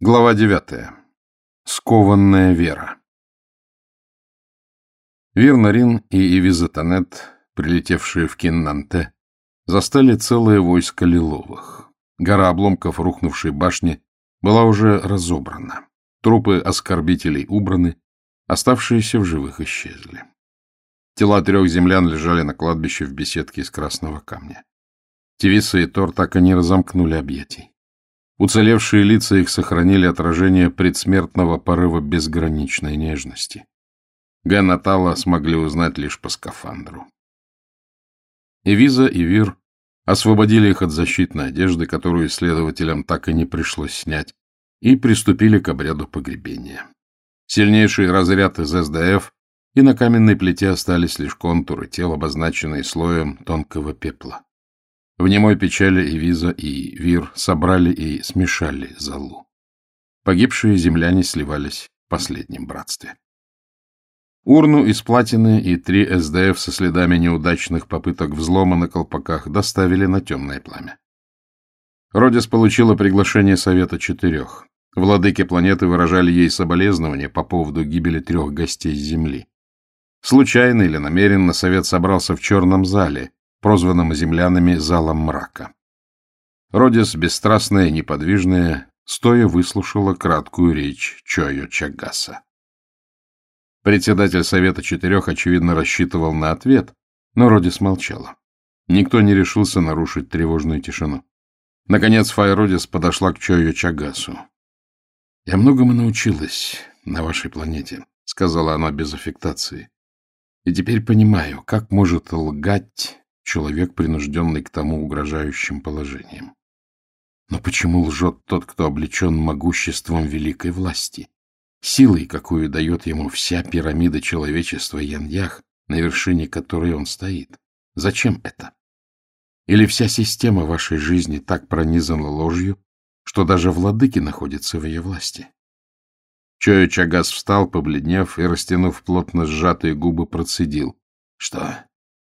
Глава девятая. Скованная вера. Вирнарин и Эвиза Танет, прилетевшие в Киннанте, застали целое войско лиловых. Гора обломков рухнувшей башни была уже разобрана. Трупы оскорбителей убраны, оставшиеся в живых исчезли. Тела трех землян лежали на кладбище в беседке из красного камня. Тевиса и Тор так и не разомкнули объятий. Уцелевшие лица их сохранили отражение предсмертного порыва безграничной нежности. Ген Атала смогли узнать лишь по скафандру. И Виза, и Вир освободили их от защитной одежды, которую исследователям так и не пришлось снять, и приступили к обряду погребения. Сильнейший разряд из СДФ, и на каменной плите остались лишь контуры тел, обозначенные слоем тонкого пепла. В немой печали и Виза, и Вир собрали и смешали залу. Погибшие земляне сливались в последнем братстве. Урну из платины и три СДФ со следами неудачных попыток взлома на колпаках доставили на темное пламя. Родис получила приглашение Совета Четырех. Владыки планеты выражали ей соболезнования по поводу гибели трех гостей Земли. Случайно или намеренно Совет собрался в черном зале, прозванном землянами залом мрака. Родис, бесстрастная и неподвижная, стоя выслушала краткую речь Чойо Чагаса. Председатель Совета Четырех, очевидно, рассчитывал на ответ, но Родис молчала. Никто не решился нарушить тревожную тишину. Наконец Файродис подошла к Чойо Чагасу. — Я многому научилась на вашей планете, — сказала она без аффектации. — И теперь понимаю, как может лгать человек, принужденный к тому угрожающим положением. Но почему лжет тот, кто облечен могуществом великой власти, силой, какую дает ему вся пирамида человечества Яньях, на вершине которой он стоит? Зачем это? Или вся система вашей жизни так пронизана ложью, что даже владыки находятся в ее власти? Чоя Чагас встал, побледнев и, растянув плотно сжатые губы, процедил. — Что,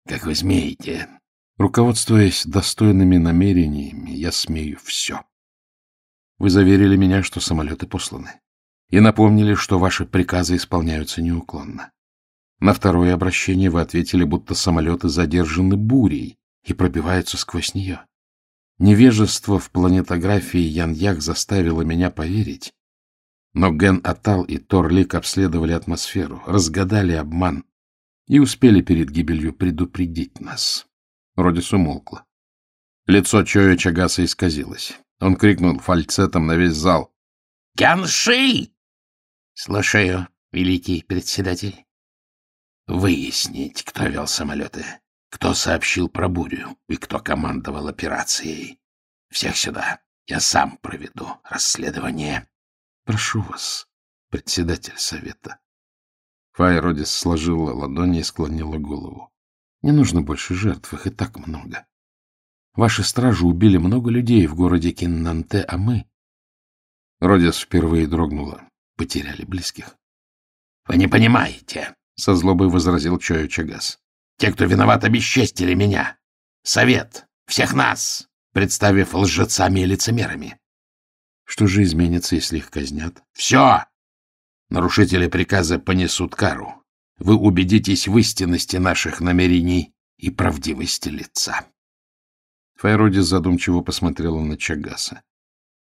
как вы смеете? Руководствуясь достойными намерениями, я смею все. Вы заверили меня, что самолеты посланы, и напомнили, что ваши приказы исполняются неуклонно. На второе обращение вы ответили, будто самолеты задержаны бурей и пробиваются сквозь нее. Невежество в планетографии Ян-Ях заставило меня поверить, но Ген Атал и Тор Лик обследовали атмосферу, разгадали обман и успели перед гибелью предупредить нас. Родис умолкла. Лицо Чоя Чагаса исказилось. Он крикнул фальцетом на весь зал. — Кянши! — Слушаю, великий председатель. — Выяснить, кто вел самолеты, кто сообщил про бурю и кто командовал операцией. Всех сюда. Я сам проведу расследование. Прошу вас, председатель совета. Файродис сложила ладони и склонила голову. Не нужно больше жертв, их и так много. Ваши стражи убили много людей в городе Киннанте, а мы... Родис впервые дрогнула. Потеряли близких. — Вы не понимаете, — со злобой возразил Чою Чагас. — Те, кто виноват, обесчестили меня. Совет. Всех нас, представив лжецами и лицемерами. Что же изменится, если их казнят? — Все! Нарушители приказа понесут кару. Вы убедитесь в истинности наших намерений и правдивости лица. Файродис задумчиво посмотрела на Чагаса.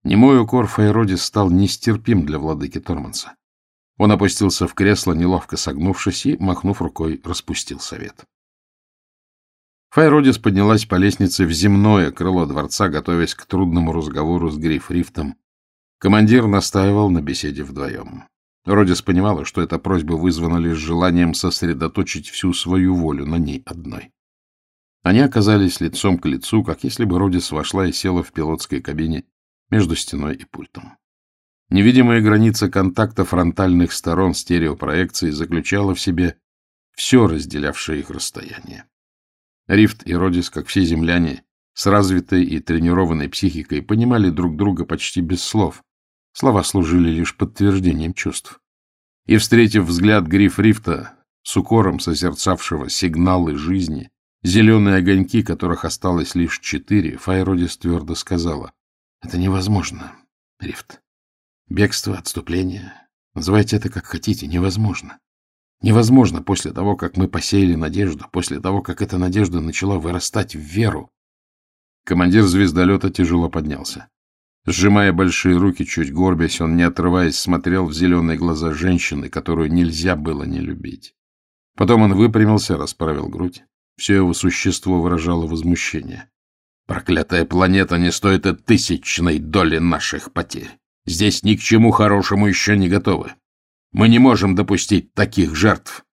Немой укор Файродис стал нестерпим для владыки Торманса. Он опустился в кресло, неловко согнувшись, и, махнув рукой, распустил совет. Файродис поднялась по лестнице в земное крыло дворца, готовясь к трудному разговору с Грифрифтом. Командир настаивал на беседе вдвоем. Родис понимала, что эта просьба вызвана лишь желанием сосредоточить всю свою волю на ней одной. Они оказались лицом к лицу, как если бы Родис вошла и села в пилотской кабине между стеной и пультом. Невидимая граница контакта фронтальных сторон стереопроекции заключала в себе все разделявшее их расстояние. Рифт и Родис, как все земляне, с развитой и тренированной психикой, понимали друг друга почти без слов, Слова служили лишь подтверждением чувств. И, встретив взгляд Гриф Рифта, с укором созерцавшего сигналы жизни, зеленые огоньки, которых осталось лишь четыре, Файродис твердо сказала, — Это невозможно, Рифт. Бегство, отступление. Называйте это как хотите, невозможно. Невозможно после того, как мы посеяли надежду, после того, как эта надежда начала вырастать в веру. Командир звездолета тяжело поднялся. Сжимая большие руки, чуть горбясь, он, не отрываясь, смотрел в зеленые глаза женщины, которую нельзя было не любить. Потом он выпрямился, расправил грудь. Все его существо выражало возмущение. «Проклятая планета не стоит и тысячной доли наших потерь. Здесь ни к чему хорошему еще не готовы. Мы не можем допустить таких жертв!»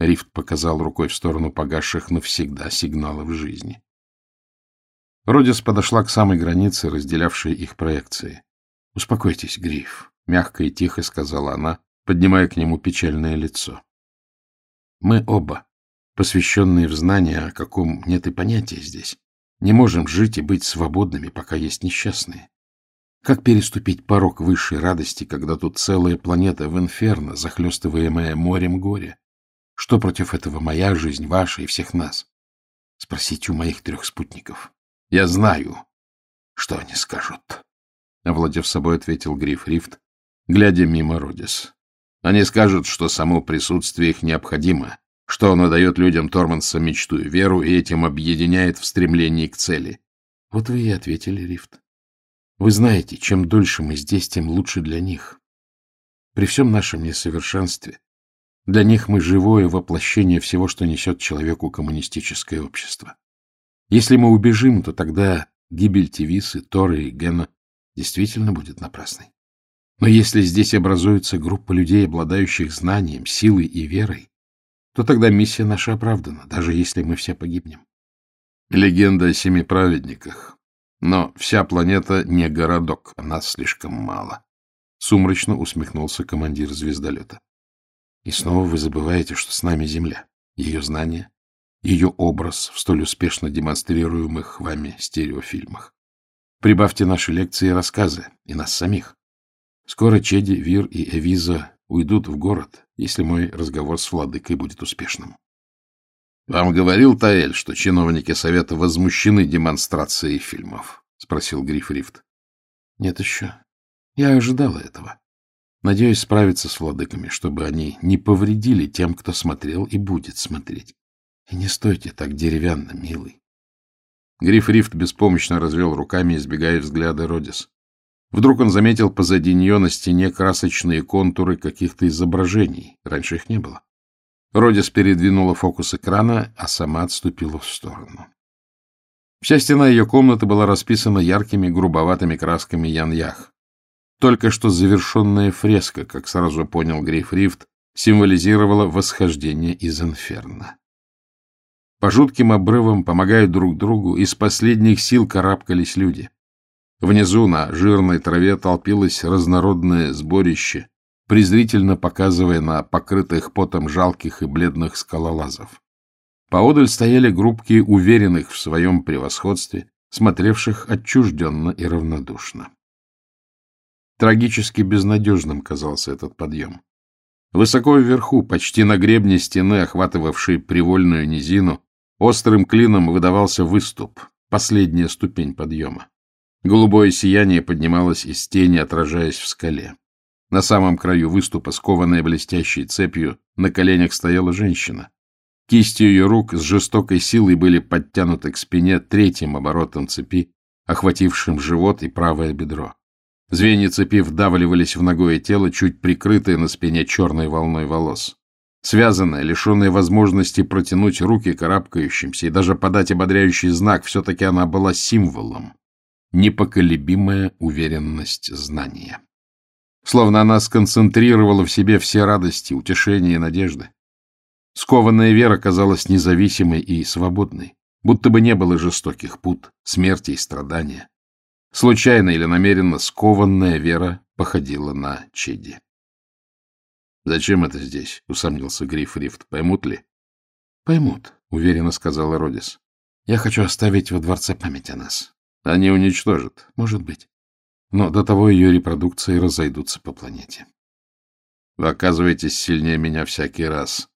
Рифт показал рукой в сторону погасших навсегда сигналов жизни. Родис подошла к самой границе, разделявшей их проекции. — Успокойтесь, Гриф, — мягко и тихо сказала она, поднимая к нему печальное лицо. — Мы оба, посвященные в знания, о каком нет и понятия здесь, не можем жить и быть свободными, пока есть несчастные. Как переступить порог высшей радости, когда тут целая планета в инферно, захлестываемая морем горя? Что против этого моя жизнь, ваша и всех нас? Спросите у моих трех спутников. Я знаю, что они скажут. Овладев собой, ответил Гриф Рифт, глядя мимо Родис. Они скажут, что само присутствие их необходимо, что оно дает людям Торманса мечту и веру, и этим объединяет в стремлении к цели. Вот вы и ответили, Рифт. Вы знаете, чем дольше мы здесь, тем лучше для них. При всем нашем несовершенстве для них мы живое воплощение всего, что несет человеку коммунистическое общество. Если мы убежим, то тогда гибель Тивисы, Торы и Гена действительно будет напрасной. Но если здесь образуется группа людей, обладающих знанием, силой и верой, то тогда миссия наша оправдана, даже если мы все погибнем. Легенда о семи праведниках. Но вся планета не городок, а нас слишком мало. Сумрачно усмехнулся командир звездолета. И снова вы забываете, что с нами Земля, ее знания, ее образ в столь успешно демонстрируемых вами стереофильмах. Прибавьте наши лекции и рассказы, и нас самих. Скоро Чеди, Вир и Эвиза уйдут в город, если мой разговор с владыкой будет успешным. — Вам говорил Таэль, что чиновники Совета возмущены демонстрацией фильмов? — спросил Гриф Рифт. — Нет еще. Я ожидала этого. Надеюсь справиться с владыками, чтобы они не повредили тем, кто смотрел и будет смотреть. И не стойте так деревянно, милый. Гриф Рифт беспомощно развел руками, избегая взгляда Родис. Вдруг он заметил позади нее на стене красочные контуры каких-то изображений. Раньше их не было. Родис передвинула фокус экрана, а сама отступила в сторону. Вся стена ее комнаты была расписана яркими грубоватыми красками Ян-Ях. Только что завершенная фреска, как сразу понял Гриф Рифт, символизировала восхождение из инферно. По жутким обрывам, помогая друг другу, из последних сил карабкались люди. Внизу на жирной траве толпилось разнородное сборище, презрительно показывая на покрытых потом жалких и бледных скалолазов. Поодаль стояли группки уверенных в своем превосходстве, смотревших отчужденно и равнодушно. Трагически безнадежным казался этот подъем. Высоко вверху, почти на гребне стены, охватывавшей привольную низину, Острым клином выдавался выступ, последняя ступень подъема. Голубое сияние поднималось из тени, отражаясь в скале. На самом краю выступа, скованная блестящей цепью, на коленях стояла женщина. Кисти ее рук с жестокой силой были подтянуты к спине третьим оборотом цепи, охватившим живот и правое бедро. Звенья цепи вдавливались в ногое тело, чуть прикрытое на спине черной волной волос. Связанная, лишенная возможности протянуть руки карабкающимся и даже подать ободряющий знак, все-таки она была символом. Непоколебимая уверенность знания. Словно она сконцентрировала в себе все радости, утешения и надежды. Скованная вера казалась независимой и свободной, будто бы не было жестоких пут, смерти и страдания. Случайно или намеренно скованная вера походила на Чеди. — Зачем это здесь? — усомнился Гриф Рифт. — Поймут ли? — Поймут, — уверенно сказала Родис. — Я хочу оставить во дворце память о нас. — Они уничтожат. — Может быть. Но до того ее репродукции разойдутся по планете. — Вы оказываетесь сильнее меня всякий раз.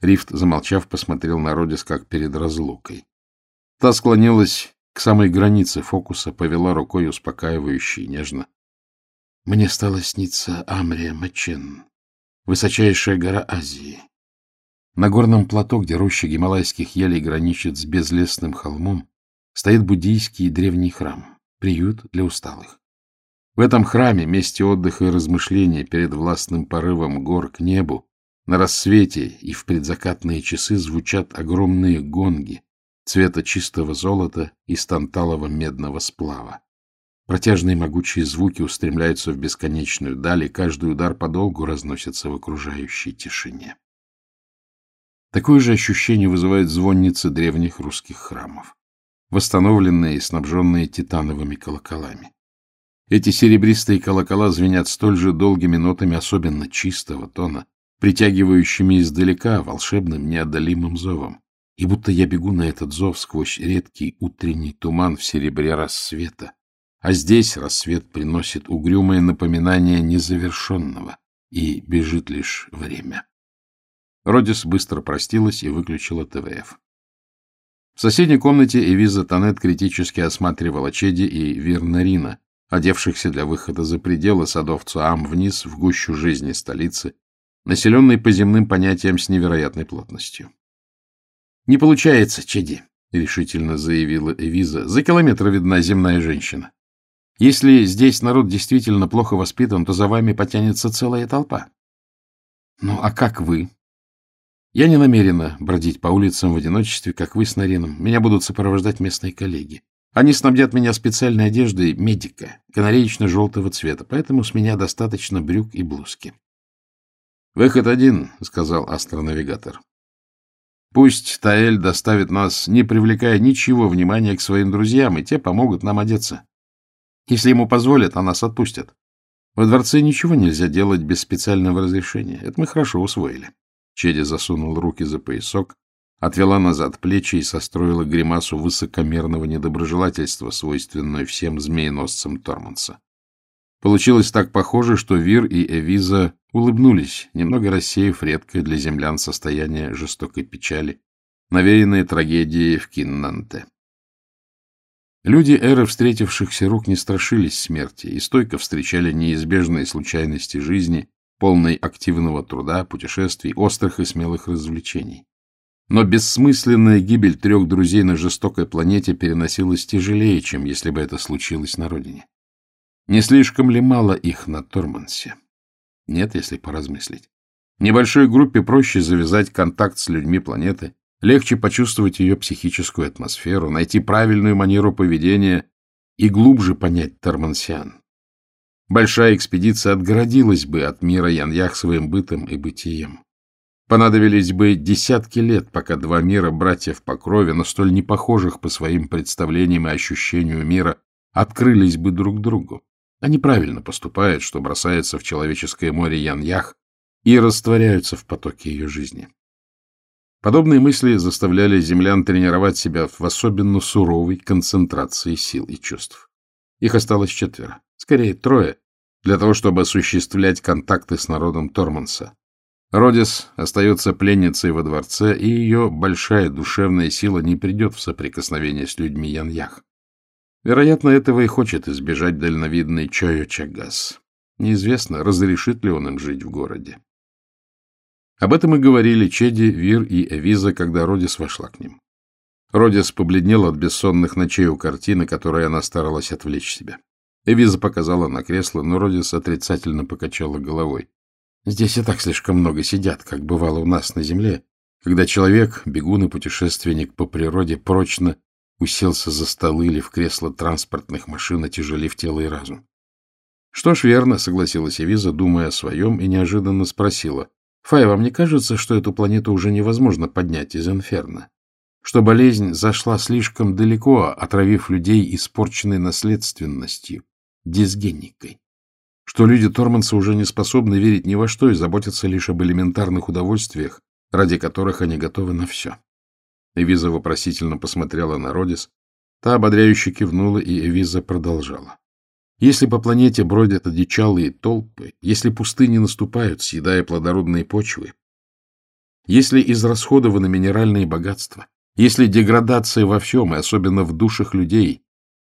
Рифт, замолчав, посмотрел на Родис, как перед разлукой. Та склонилась к самой границе фокуса, повела рукой успокаивающе нежно. Мне стало сниться Амрия Мачен, высочайшая гора Азии. На горном плато, где роща гималайских елей граничит с безлесным холмом, стоит буддийский древний храм, приют для усталых. В этом храме, месте отдыха и размышления перед властным порывом гор к небу, на рассвете и в предзакатные часы звучат огромные гонги цвета чистого золота и станталого медного сплава. Протяжные могучие звуки устремляются в бесконечную даль, и каждый удар подолгу разносится в окружающей тишине. Такое же ощущение вызывает звонницы древних русских храмов, восстановленные и снабженные титановыми колоколами. Эти серебристые колокола звенят столь же долгими нотами особенно чистого тона, притягивающими издалека волшебным неодолимым зовом. И будто я бегу на этот зов сквозь редкий утренний туман в серебре рассвета, а здесь рассвет приносит угрюмое напоминание незавершенного, и бежит лишь время. Родис быстро простилась и выключила ТВФ. В соседней комнате Эвиза Танет критически осматривала Чеди и Вирнарина, одевшихся для выхода за пределы садов Цуам вниз в гущу жизни столицы, населенной по земным понятиям с невероятной плотностью. — Не получается, Чеди, — решительно заявила Эвиза. — За километр видна земная женщина. Если здесь народ действительно плохо воспитан, то за вами потянется целая толпа. — Ну, а как вы? Я не намерена бродить по улицам в одиночестве, как вы с Нарином. Меня будут сопровождать местные коллеги. Они снабдят меня специальной одеждой медика, канареечно-желтого цвета, поэтому с меня достаточно брюк и блузки. — Выход один, — сказал астронавигатор. — Пусть Таэль доставит нас, не привлекая ничего внимания к своим друзьям, и те помогут нам одеться. Если ему позволят, а нас отпустят. Во дворце ничего нельзя делать без специального разрешения. Это мы хорошо усвоили. Чеди засунул руки за поясок, отвела назад плечи и состроила гримасу высокомерного недоброжелательства, свойственную всем змееносцам Торманса. Получилось так похоже, что Вир и Эвиза улыбнулись, немного рассеяв редкое для землян состояние жестокой печали, навеянной трагедией в Киннанте. Люди эры встретившихся рук не страшились смерти и стойко встречали неизбежные случайности жизни, полной активного труда, путешествий, острых и смелых развлечений. Но бессмысленная гибель трех друзей на жестокой планете переносилась тяжелее, чем если бы это случилось на родине. Не слишком ли мало их на Тормансе? Нет, если поразмыслить. Небольшой группе проще завязать контакт с людьми планеты, легче почувствовать ее психическую атмосферу, найти правильную манеру поведения и глубже понять тормансиан. Большая экспедиция отгородилась бы от мира Яньях своим бытом и бытием. Понадобились бы десятки лет, пока два мира братьев по крови, но столь непохожих по своим представлениям и ощущению мира, открылись бы друг другу. Они правильно поступают, что бросаются в человеческое море Яньях и растворяются в потоке ее жизни. Подобные мысли заставляли землян тренировать себя в особенно суровой концентрации сил и чувств. Их осталось четверо скорее трое, для того, чтобы осуществлять контакты с народом Торманса. Родис остается пленницей во дворце, и ее большая душевная сила не придет в соприкосновение с людьми Яньях. Вероятно, этого и хочет избежать дальновидный Чойо Чагас. Неизвестно, разрешит ли он им жить в городе. Об этом и говорили Чеди, Вир и Эвиза, когда Родис вошла к ним. Родис побледнел от бессонных ночей у картины, которой она старалась отвлечь себя. Эвиза показала на кресло, но Родис отрицательно покачала головой. Здесь и так слишком много сидят, как бывало у нас на земле, когда человек, бегун и путешественник по природе, прочно уселся за столы или в кресло транспортных машин, отяжелив тело и разум. — Что ж, верно, — согласилась Эвиза, думая о своем, и неожиданно спросила. — Фай, вам не кажется, что эту планету уже невозможно поднять из инферно? Что болезнь зашла слишком далеко, отравив людей испорченной наследственностью, дисгенникой, что люди Торманса уже не способны верить ни во что и заботятся лишь об элементарных удовольствиях, ради которых они готовы на все. Эвиза вопросительно посмотрела на Родис, та ободряюще кивнула, и Эвиза продолжала. Если по планете бродят одичалые толпы, если пустыни наступают, съедая плодородные почвы, если израсходованы минеральные богатства, если деградация во всем, и особенно в душах людей,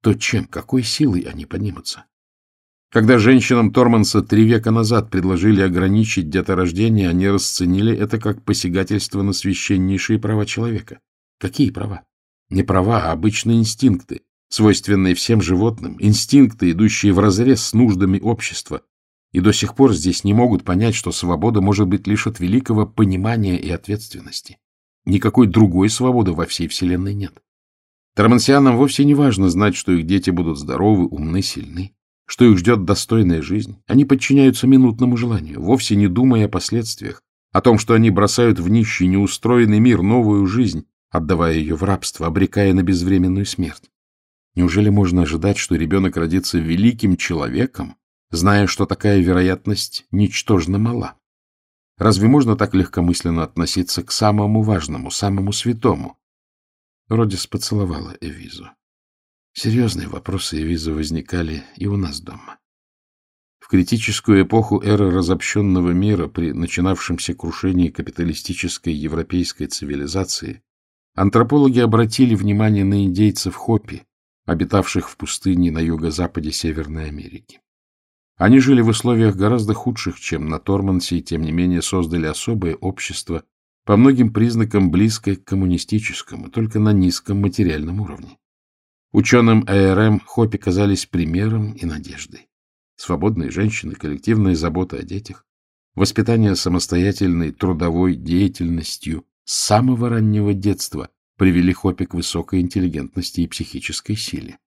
то чем, какой силой они поднимутся? Когда женщинам Торманса три века назад предложили ограничить деторождение, они расценили это как посягательство на священнейшие права человека. Какие права? Не права, а обычные инстинкты, свойственные всем животным, инстинкты, идущие вразрез с нуждами общества. И до сих пор здесь не могут понять, что свобода может быть лишь от великого понимания и ответственности. Никакой другой свободы во всей Вселенной нет. Тормансианам вовсе не важно знать, что их дети будут здоровы, умны, сильны что их ждет достойная жизнь. Они подчиняются минутному желанию, вовсе не думая о последствиях, о том, что они бросают в нищий, неустроенный мир новую жизнь, отдавая ее в рабство, обрекая на безвременную смерть. Неужели можно ожидать, что ребенок родится великим человеком, зная, что такая вероятность ничтожно мала? Разве можно так легкомысленно относиться к самому важному, самому святому? Родис поцеловала Эвизу. Серьезные вопросы и визы возникали и у нас дома. В критическую эпоху эры разобщенного мира при начинавшемся крушении капиталистической европейской цивилизации антропологи обратили внимание на индейцев Хопи, обитавших в пустыне на юго-западе Северной Америки. Они жили в условиях гораздо худших, чем на Тормансе, и тем не менее создали особое общество, по многим признакам близкое к коммунистическому, только на низком материальном уровне. Ученым АРМ Хопи казались примером и надеждой. Свободные женщины, коллективная забота о детях, воспитание самостоятельной трудовой деятельностью с самого раннего детства привели Хопи к высокой интеллигентности и психической силе.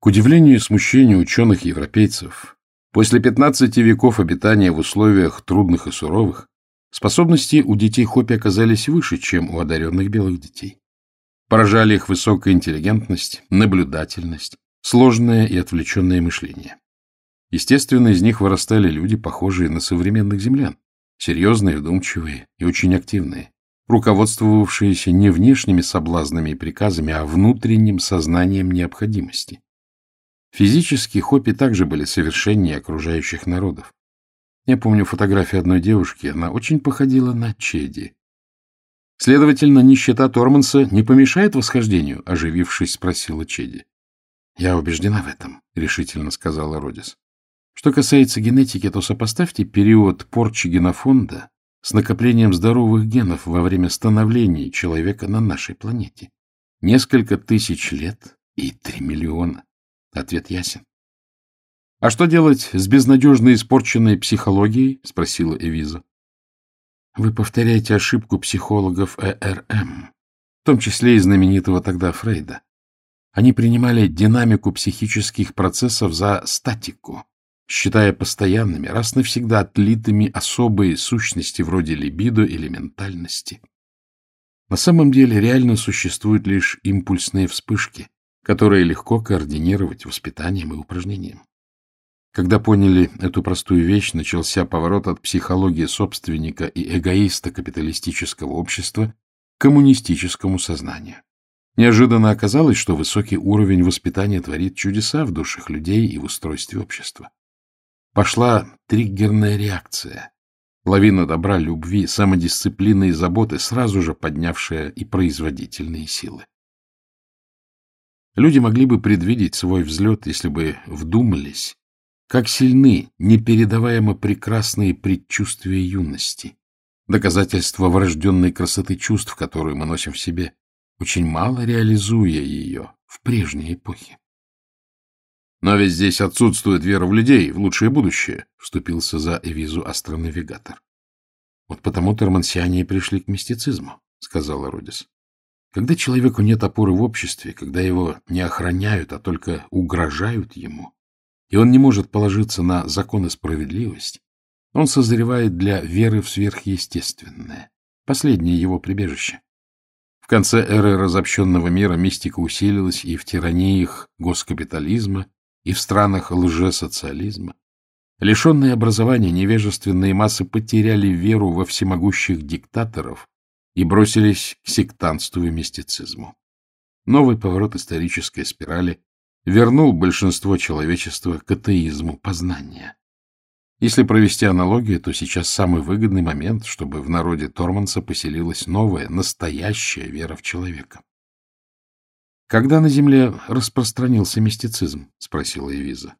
К удивлению и смущению ученых-европейцев, после 15 веков обитания в условиях трудных и суровых, способности у детей Хопи оказались выше, чем у одаренных белых детей. Поражали их высокая интеллигентность, наблюдательность, сложное и отвлеченное мышление. Естественно, из них вырастали люди, похожие на современных землян, серьезные, вдумчивые и очень активные, руководствовавшиеся не внешними соблазнами и приказами, а внутренним сознанием необходимости. Физически хопи также были совершеннее окружающих народов. Я помню фотографию одной девушки, она очень походила на Чеди, Следовательно, нищета Торманса не помешает восхождению? — оживившись, спросила Чеди. — Я убеждена в этом, — решительно сказала Родис. Что касается генетики, то сопоставьте период порчи генофонда с накоплением здоровых генов во время становления человека на нашей планете. Несколько тысяч лет и три миллиона. Ответ ясен. — А что делать с безнадежно испорченной психологией? — спросила Эвиза. Вы повторяете ошибку психологов ЭРМ, в том числе и знаменитого тогда Фрейда. Они принимали динамику психических процессов за статику, считая постоянными, раз навсегда отлитыми особые сущности вроде либидо или ментальности. На самом деле реально существуют лишь импульсные вспышки, которые легко координировать воспитанием и упражнением. Когда поняли эту простую вещь, начался поворот от психологии собственника и эгоиста капиталистического общества к коммунистическому сознанию. Неожиданно оказалось, что высокий уровень воспитания творит чудеса в душах людей и в устройстве общества. Пошла триггерная реакция, лавина добра, любви, самодисциплины и заботы, сразу же поднявшая и производительные силы. Люди могли бы предвидеть свой взлет, если бы вдумались как сильны непередаваемо прекрасные предчувствия юности, доказательство врожденной красоты чувств, которую мы носим в себе, очень мало реализуя ее в прежней эпохе. Но ведь здесь отсутствует вера в людей, в лучшее будущее, — вступился за Эвизу астронавигатор. — Вот потому термансиане и пришли к мистицизму, — сказала Родис. Когда человеку нет опоры в обществе, когда его не охраняют, а только угрожают ему, и он не может положиться на закон и справедливость, он созревает для веры в сверхъестественное, последнее его прибежище. В конце эры разобщенного мира мистика усилилась и в тираниях госкапитализма, и в странах лжесоциализма. Лишенные образования невежественные массы потеряли веру во всемогущих диктаторов и бросились к сектантству и мистицизму. Новый поворот исторической спирали вернул большинство человечества к атеизму познания. Если провести аналогию, то сейчас самый выгодный момент, чтобы в народе Торманса поселилась новая, настоящая вера в человека. «Когда на Земле распространился мистицизм?» — спросила Эвиза.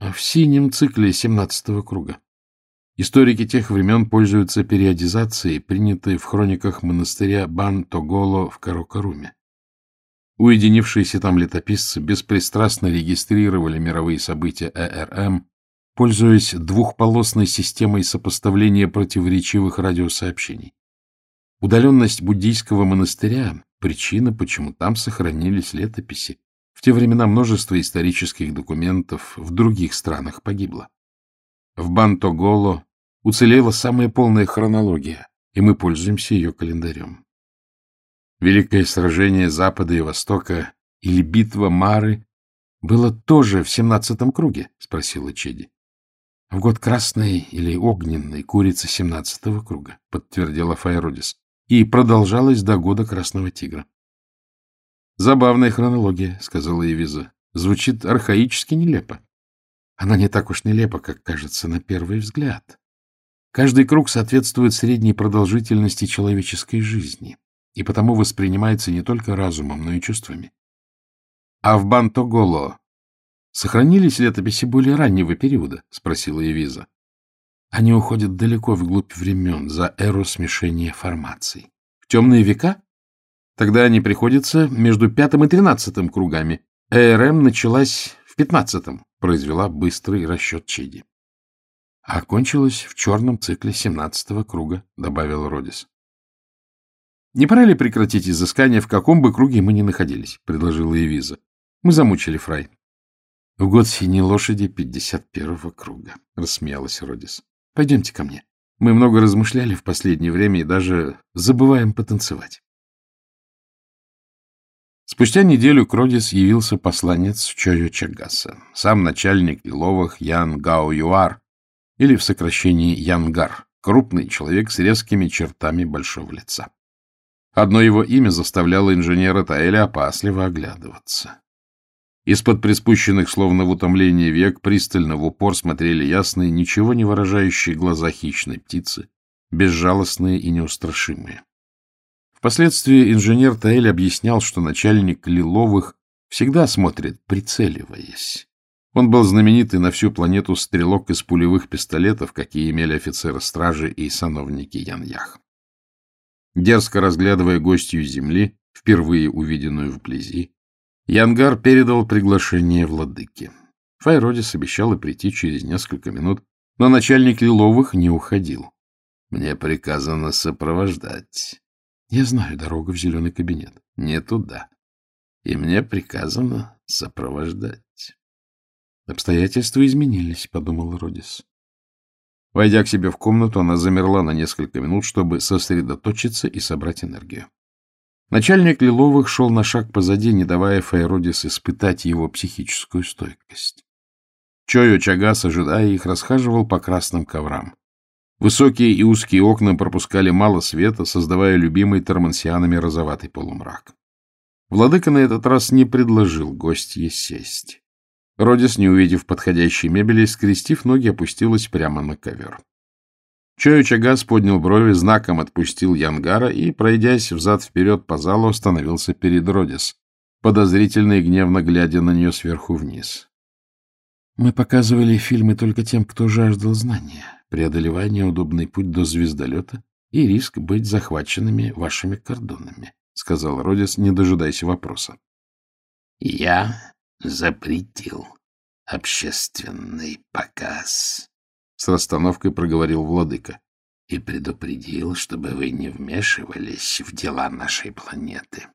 в синем цикле семнадцатого круга. Историки тех времен пользуются периодизацией, принятой в хрониках монастыря Бан-Тоголо в Карокаруме. Уединившиеся там летописцы беспристрастно регистрировали мировые события ЭРМ, пользуясь двухполосной системой сопоставления противоречивых радиосообщений. Удаленность буддийского монастыря – причина, почему там сохранились летописи. В те времена множество исторических документов в других странах погибло. В Бантоголо уцелела самая полная хронология, и мы пользуемся ее календарем. Великое сражение Запада и Востока или битва Мары было тоже в семнадцатом круге? — спросила Чеди. — В год красной или огненной курицы семнадцатого круга, — подтвердила Файродис, — и продолжалось до года Красного Тигра. — Забавная хронология, — сказала Эвиза. — Звучит архаически нелепо. Она не так уж нелепа, как кажется на первый взгляд. Каждый круг соответствует средней продолжительности человеческой жизни и потому воспринимается не только разумом, но и чувствами. А в Бантоголо сохранились летописи более раннего периода? — спросила Евиза. Они уходят далеко вглубь времен, за эру смешения формаций. В темные века? Тогда они приходятся между пятым и тринадцатым кругами. ЭРМ началась в пятнадцатом произвела быстрый расчет Чеди. — А окончилась в черном цикле семнадцатого круга, — добавил Родис. — Не пора ли прекратить изыскание, в каком бы круге мы ни находились? — предложила Эвиза. — Мы замучили Фрай. — В год синей лошади пятьдесят первого круга, — рассмеялась Родис. — Пойдемте ко мне. Мы много размышляли в последнее время и даже забываем потанцевать. Спустя неделю к Родис явился посланец Чойо Чагаса, сам начальник Лиловых Ян Гао Юар, или в сокращении Янгар, крупный человек с резкими чертами большого лица. Одно его имя заставляло инженера Таэля опасливо оглядываться. Из-под приспущенных, словно в утомлении век, пристально в упор смотрели ясные, ничего не выражающие глаза хищной птицы, безжалостные и неустрашимые. Впоследствии инженер Таэль объяснял, что начальник Лиловых всегда смотрит, прицеливаясь. Он был знаменитый на всю планету стрелок из пулевых пистолетов, какие имели офицеры стражи и сановники Яньях. Дерзко разглядывая гостью земли, впервые увиденную вблизи, Янгар передал приглашение владыке. Файродис обещал прийти через несколько минут, но начальник Лиловых не уходил. — Мне приказано сопровождать. Я знаю дорогу в зеленый кабинет. Не туда. И мне приказано сопровождать. Обстоятельства изменились, — подумал Родис. Войдя к себе в комнату, она замерла на несколько минут, чтобы сосредоточиться и собрать энергию. Начальник Лиловых шел на шаг позади, не давая Файродис испытать его психическую стойкость. Чойо Чагас, ожидая их, расхаживал по красным коврам. Высокие и узкие окна пропускали мало света, создавая любимый тормансианами розоватый полумрак. Владыка на этот раз не предложил гостье сесть. Родис, не увидев подходящей мебели, скрестив ноги, опустилась прямо на ковер. Чою Чагас поднял брови, знаком отпустил Янгара и, пройдясь взад-вперед по залу, остановился перед Родис, подозрительно и гневно глядя на нее сверху вниз. — Мы показывали фильмы только тем, кто жаждал знания преодолевание, удобный путь до звездолета и риск быть захваченными вашими кордонами, — сказал Родис, не дожидаясь вопроса. — Я запретил общественный показ, — с расстановкой проговорил владыка, — и предупредил, чтобы вы не вмешивались в дела нашей планеты.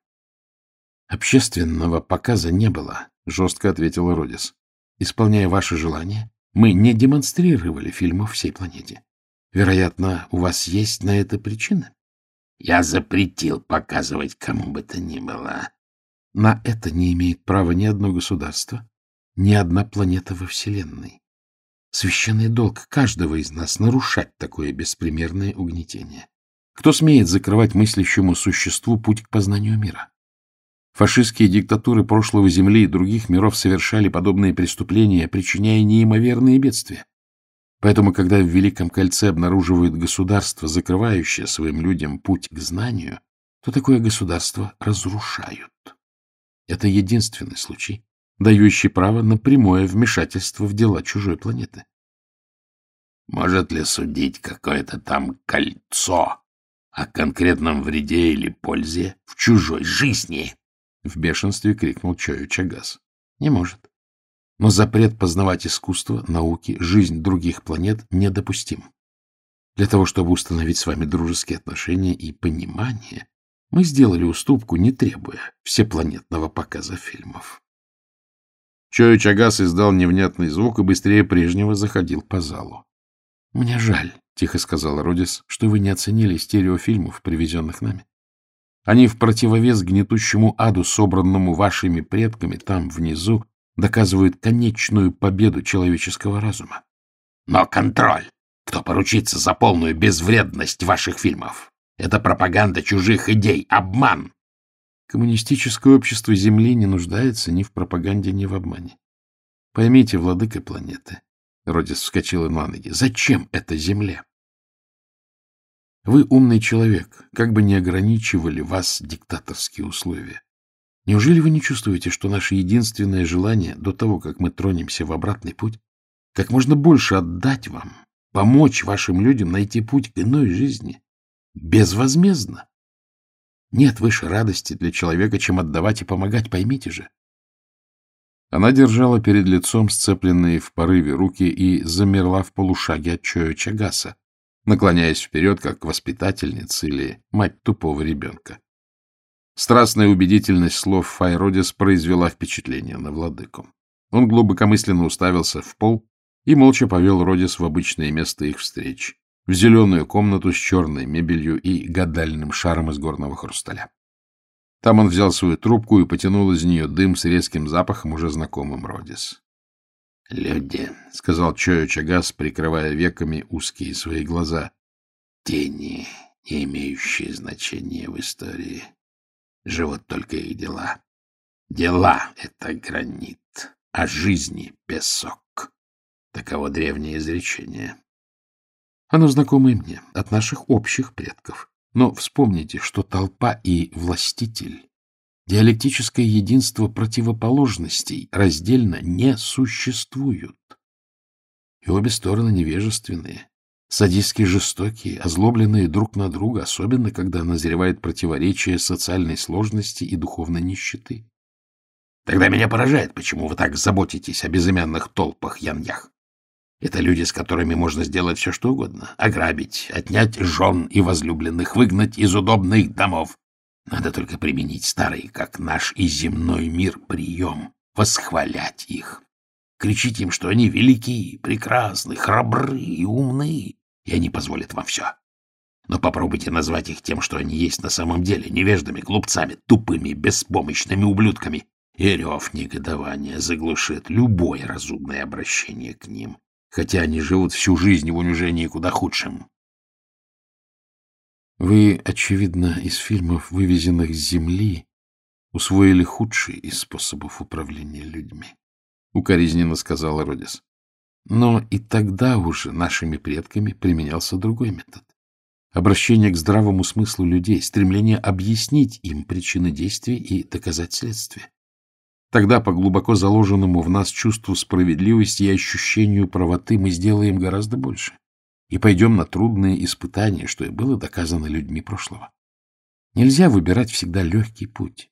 — Общественного показа не было, — жестко ответил Родис. — Исполняя ваше желание, мы не демонстрировали фильмов всей планете. Вероятно, у вас есть на это причины? Я запретил показывать кому бы то ни было. На это не имеет права ни одно государство, ни одна планета во Вселенной. Священный долг каждого из нас — нарушать такое беспримерное угнетение. Кто смеет закрывать мыслящему существу путь к познанию мира? Фашистские диктатуры прошлого Земли и других миров совершали подобные преступления, причиняя неимоверные бедствия. Поэтому, когда в Великом Кольце обнаруживают государство, закрывающее своим людям путь к знанию, то такое государство разрушают. Это единственный случай, дающий право на прямое вмешательство в дела чужой планеты. Может ли судить какое-то там кольцо о конкретном вреде или пользе в чужой жизни? В бешенстве крикнул Чою Чагас. Не может. Но запрет познавать искусство, науки, жизнь других планет недопустим. Для того, чтобы установить с вами дружеские отношения и понимание, мы сделали уступку, не требуя всепланетного показа фильмов. Чою Чагас издал невнятный звук и быстрее прежнего заходил по залу. — Мне жаль, — тихо сказал Родис, — что вы не оценили стереофильмов, привезенных нами. Они в противовес гнетущему аду, собранному вашими предками там, внизу, доказывают конечную победу человеческого разума. Но контроль! Кто поручится за полную безвредность ваших фильмов? Это пропаганда чужих идей, обман. Коммунистическое общество Земли не нуждается ни в пропаганде, ни в обмане. Поймите, владыка планеты, Родис вскочил на ноги, зачем это Земля? Вы умный человек, как бы не ограничивали вас диктаторские условия. Неужели вы не чувствуете, что наше единственное желание до того, как мы тронемся в обратный путь, как можно больше отдать вам, помочь вашим людям найти путь к иной жизни? Безвозмездно. Нет выше радости для человека, чем отдавать и помогать, поймите же. Она держала перед лицом сцепленные в порыве руки и замерла в полушаге от Чоя Чагаса, наклоняясь вперед, как воспитательница или мать тупого ребенка. Страстная убедительность слов Файродис произвела впечатление на владыку. Он глубокомысленно уставился в пол и молча повел Родис в обычное место их встреч, в зеленую комнату с черной мебелью и гадальным шаром из горного хрусталя. Там он взял свою трубку и потянул из нее дым с резким запахом, уже знакомым Родис. — Люди, — сказал Чою Чагас, прикрывая веками узкие свои глаза, — тени, не имеющие значения в истории. Живут только их дела. Дела — это гранит, а жизни — песок. Таково древнее изречение. Оно знакомо и мне, от наших общих предков. Но вспомните, что толпа и властитель, диалектическое единство противоположностей раздельно не существуют. И обе стороны невежественные, садистски жестокие, озлобленные друг на друга, особенно когда назревает противоречие социальной сложности и духовной нищеты. Тогда меня поражает, почему вы так заботитесь о безымянных толпах яньях. Это люди, с которыми можно сделать все, что угодно. Ограбить, отнять жен и возлюбленных, выгнать из удобных домов. Надо только применить старый, как наш и земной мир, прием, восхвалять их. Кричить им, что они велики, прекрасны, храбры и умны, и они позволят вам все. Но попробуйте назвать их тем, что они есть на самом деле, невеждами, глупцами, тупыми, беспомощными ублюдками. И рев негодования заглушит любое разумное обращение к ним хотя они живут всю жизнь в унижении куда худшим. Вы, очевидно, из фильмов, вывезенных с Земли, усвоили худший из способов управления людьми, — укоризненно сказал Родис. Но и тогда уже нашими предками применялся другой метод. Обращение к здравому смыслу людей, стремление объяснить им причины действий и доказать следствие. Тогда по глубоко заложенному в нас чувству справедливости и ощущению правоты мы сделаем гораздо больше и пойдем на трудные испытания, что и было доказано людьми прошлого. Нельзя выбирать всегда легкий путь.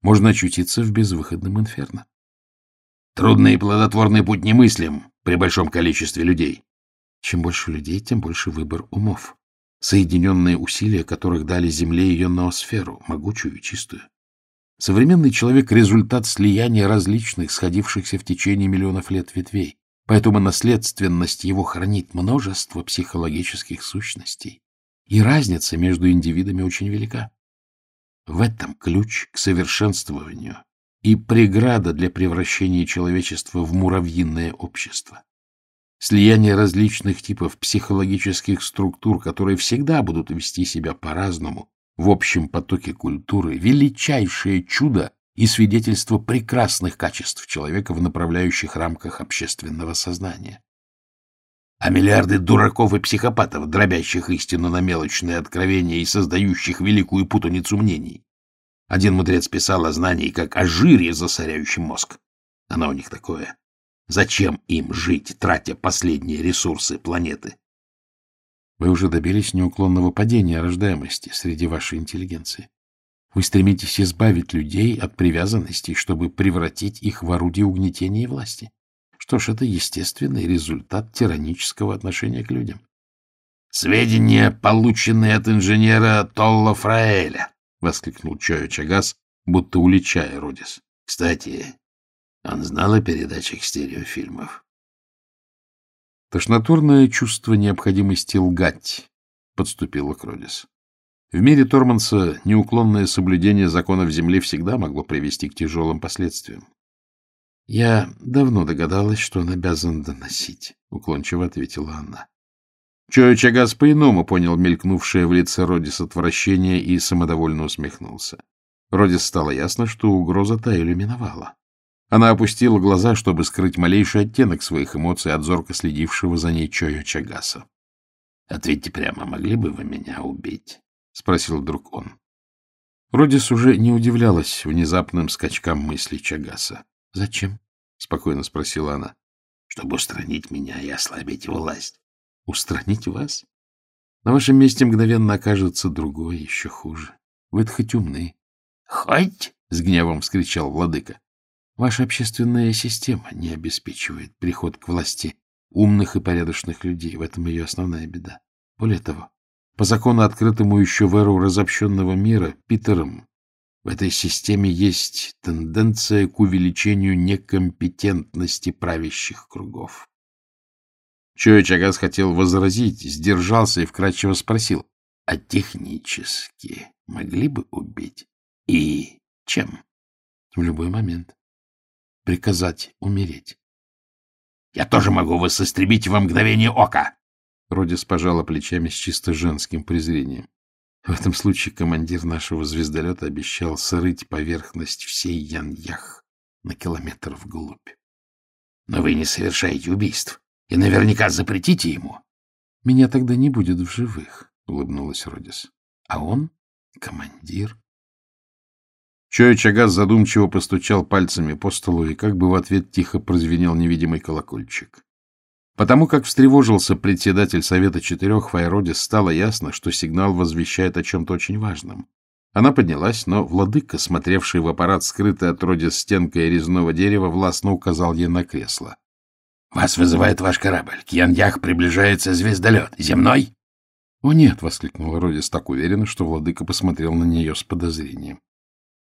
Можно очутиться в безвыходном инферно. Трудный и плодотворный путь немыслим при большом количестве людей. Чем больше людей, тем больше выбор умов. Соединенные усилия, которых дали Земле ее ноосферу, могучую и чистую. Современный человек — результат слияния различных, сходившихся в течение миллионов лет ветвей, поэтому наследственность его хранит множество психологических сущностей, и разница между индивидами очень велика. В этом ключ к совершенствованию и преграда для превращения человечества в муравьиное общество. Слияние различных типов психологических структур, которые всегда будут вести себя по-разному, в общем потоке культуры величайшее чудо и свидетельство прекрасных качеств человека в направляющих рамках общественного сознания. А миллиарды дураков и психопатов, дробящих истину на мелочные откровения и создающих великую путаницу мнений. Один мудрец писал о знании как о жире, засоряющем мозг. Она у них такое. Зачем им жить, тратя последние ресурсы планеты? Вы уже добились неуклонного падения рождаемости среди вашей интеллигенции. Вы стремитесь избавить людей от привязанностей, чтобы превратить их в орудие угнетения и власти. Что ж, это естественный результат тиранического отношения к людям. Сведения, полученные от инженера Толла Фраэля, — воскликнул Чоя Чагас, будто уличая Родис. — Кстати, он знал о передачах стереофильмов. Тошнотворное чувство необходимости лгать подступило к Родис. В мире Торманса неуклонное соблюдение законов Земли всегда могло привести к тяжелым последствиям. — Я давно догадалась, что он обязан доносить, — уклончиво ответила она. Чоя Чагас по-иному понял мелькнувшее в лице Родис отвращение и самодовольно усмехнулся. Родис стало ясно, что угроза та иллюминовала. Она опустила глаза, чтобы скрыть малейший оттенок своих эмоций от зорко следившего за ней Чоя Чагаса. — Ответьте прямо, могли бы вы меня убить? — спросил вдруг он. Родис уже не удивлялась внезапным скачкам мыслей Чагаса. — Зачем? — спокойно спросила она. — Чтобы устранить меня и ослабить власть. Устранить вас? На вашем месте мгновенно окажется другой, еще хуже. вы хоть умный. — Хоть? — с гневом вскричал владыка. — Ваша общественная система не обеспечивает приход к власти умных и порядочных людей. В этом ее основная беда. Более того, по закону, открытому еще в эру разобщенного мира, Питером, в этой системе есть тенденция к увеличению некомпетентности правящих кругов. Чоя Чагас хотел возразить, сдержался и вкратчиво спросил, а технически могли бы убить? И чем? В любой момент. Приказать умереть. Я тоже могу вас истребить во мгновение ока. Родис пожала плечами с чисто женским презрением. В этом случае командир нашего звездолета обещал срыть поверхность всей Яньях на километр вглубь. Но вы не совершаете убийств. И наверняка запретите ему. — Меня тогда не будет в живых, — улыбнулась Родис. — А он — командир. Чоя Чагас задумчиво постучал пальцами по столу, и как бы в ответ тихо прозвенел невидимый колокольчик. Потому как встревожился председатель Совета Четырех, Файродис стало ясно, что сигнал возвещает о чем-то очень важном. Она поднялась, но владыка, смотревший в аппарат, скрытый от Родис стенкой резного дерева, властно указал ей на кресло. — Вас вызывает ваш корабль. К Яньях приближается звездолет. Земной? — О, нет! — воскликнула Родис так уверенно, что владыка посмотрел на нее с подозрением. —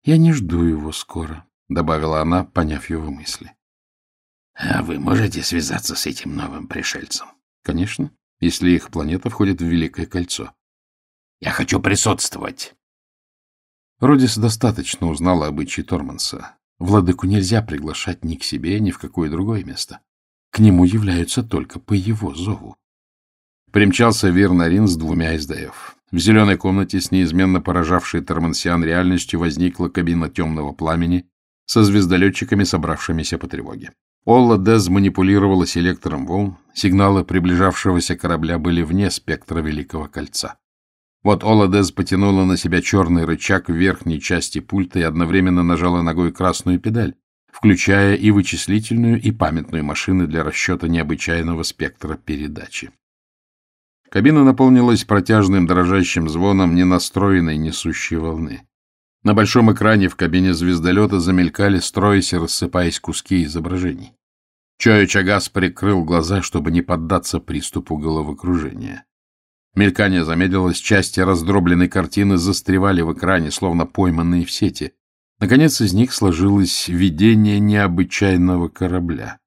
Я не жду его скоро, — добавила она, поняв его мысли. — А вы можете связаться с этим новым пришельцем? — Конечно, если их планета входит в Великое Кольцо. — Я хочу присутствовать. Родис достаточно узнала обычаи Торманса. Владыку нельзя приглашать ни к себе, ни в какое другое место. К нему являются только по его зову. Примчался Вернарин с двумя СДФ. В зеленой комнате с неизменно поражавшей Тормансиан реальностью возникла кабина темного пламени со звездолетчиками, собравшимися по тревоге. Олла Дез манипулировала селектором волн, сигналы приближавшегося корабля были вне спектра Великого Кольца. Вот Олла Дез потянула на себя черный рычаг в верхней части пульта и одновременно нажала ногой красную педаль, включая и вычислительную, и памятную машины для расчета необычайного спектра передачи. Кабина наполнилась протяжным дрожащим звоном ненастроенной несущей волны. На большом экране в кабине звездолета замелькали, строясь и рассыпаясь куски изображений. Чоя Чагас прикрыл глаза, чтобы не поддаться приступу головокружения. Мелькание замедлилось, части раздробленной картины застревали в экране, словно пойманные в сети. Наконец из них сложилось видение необычайного корабля.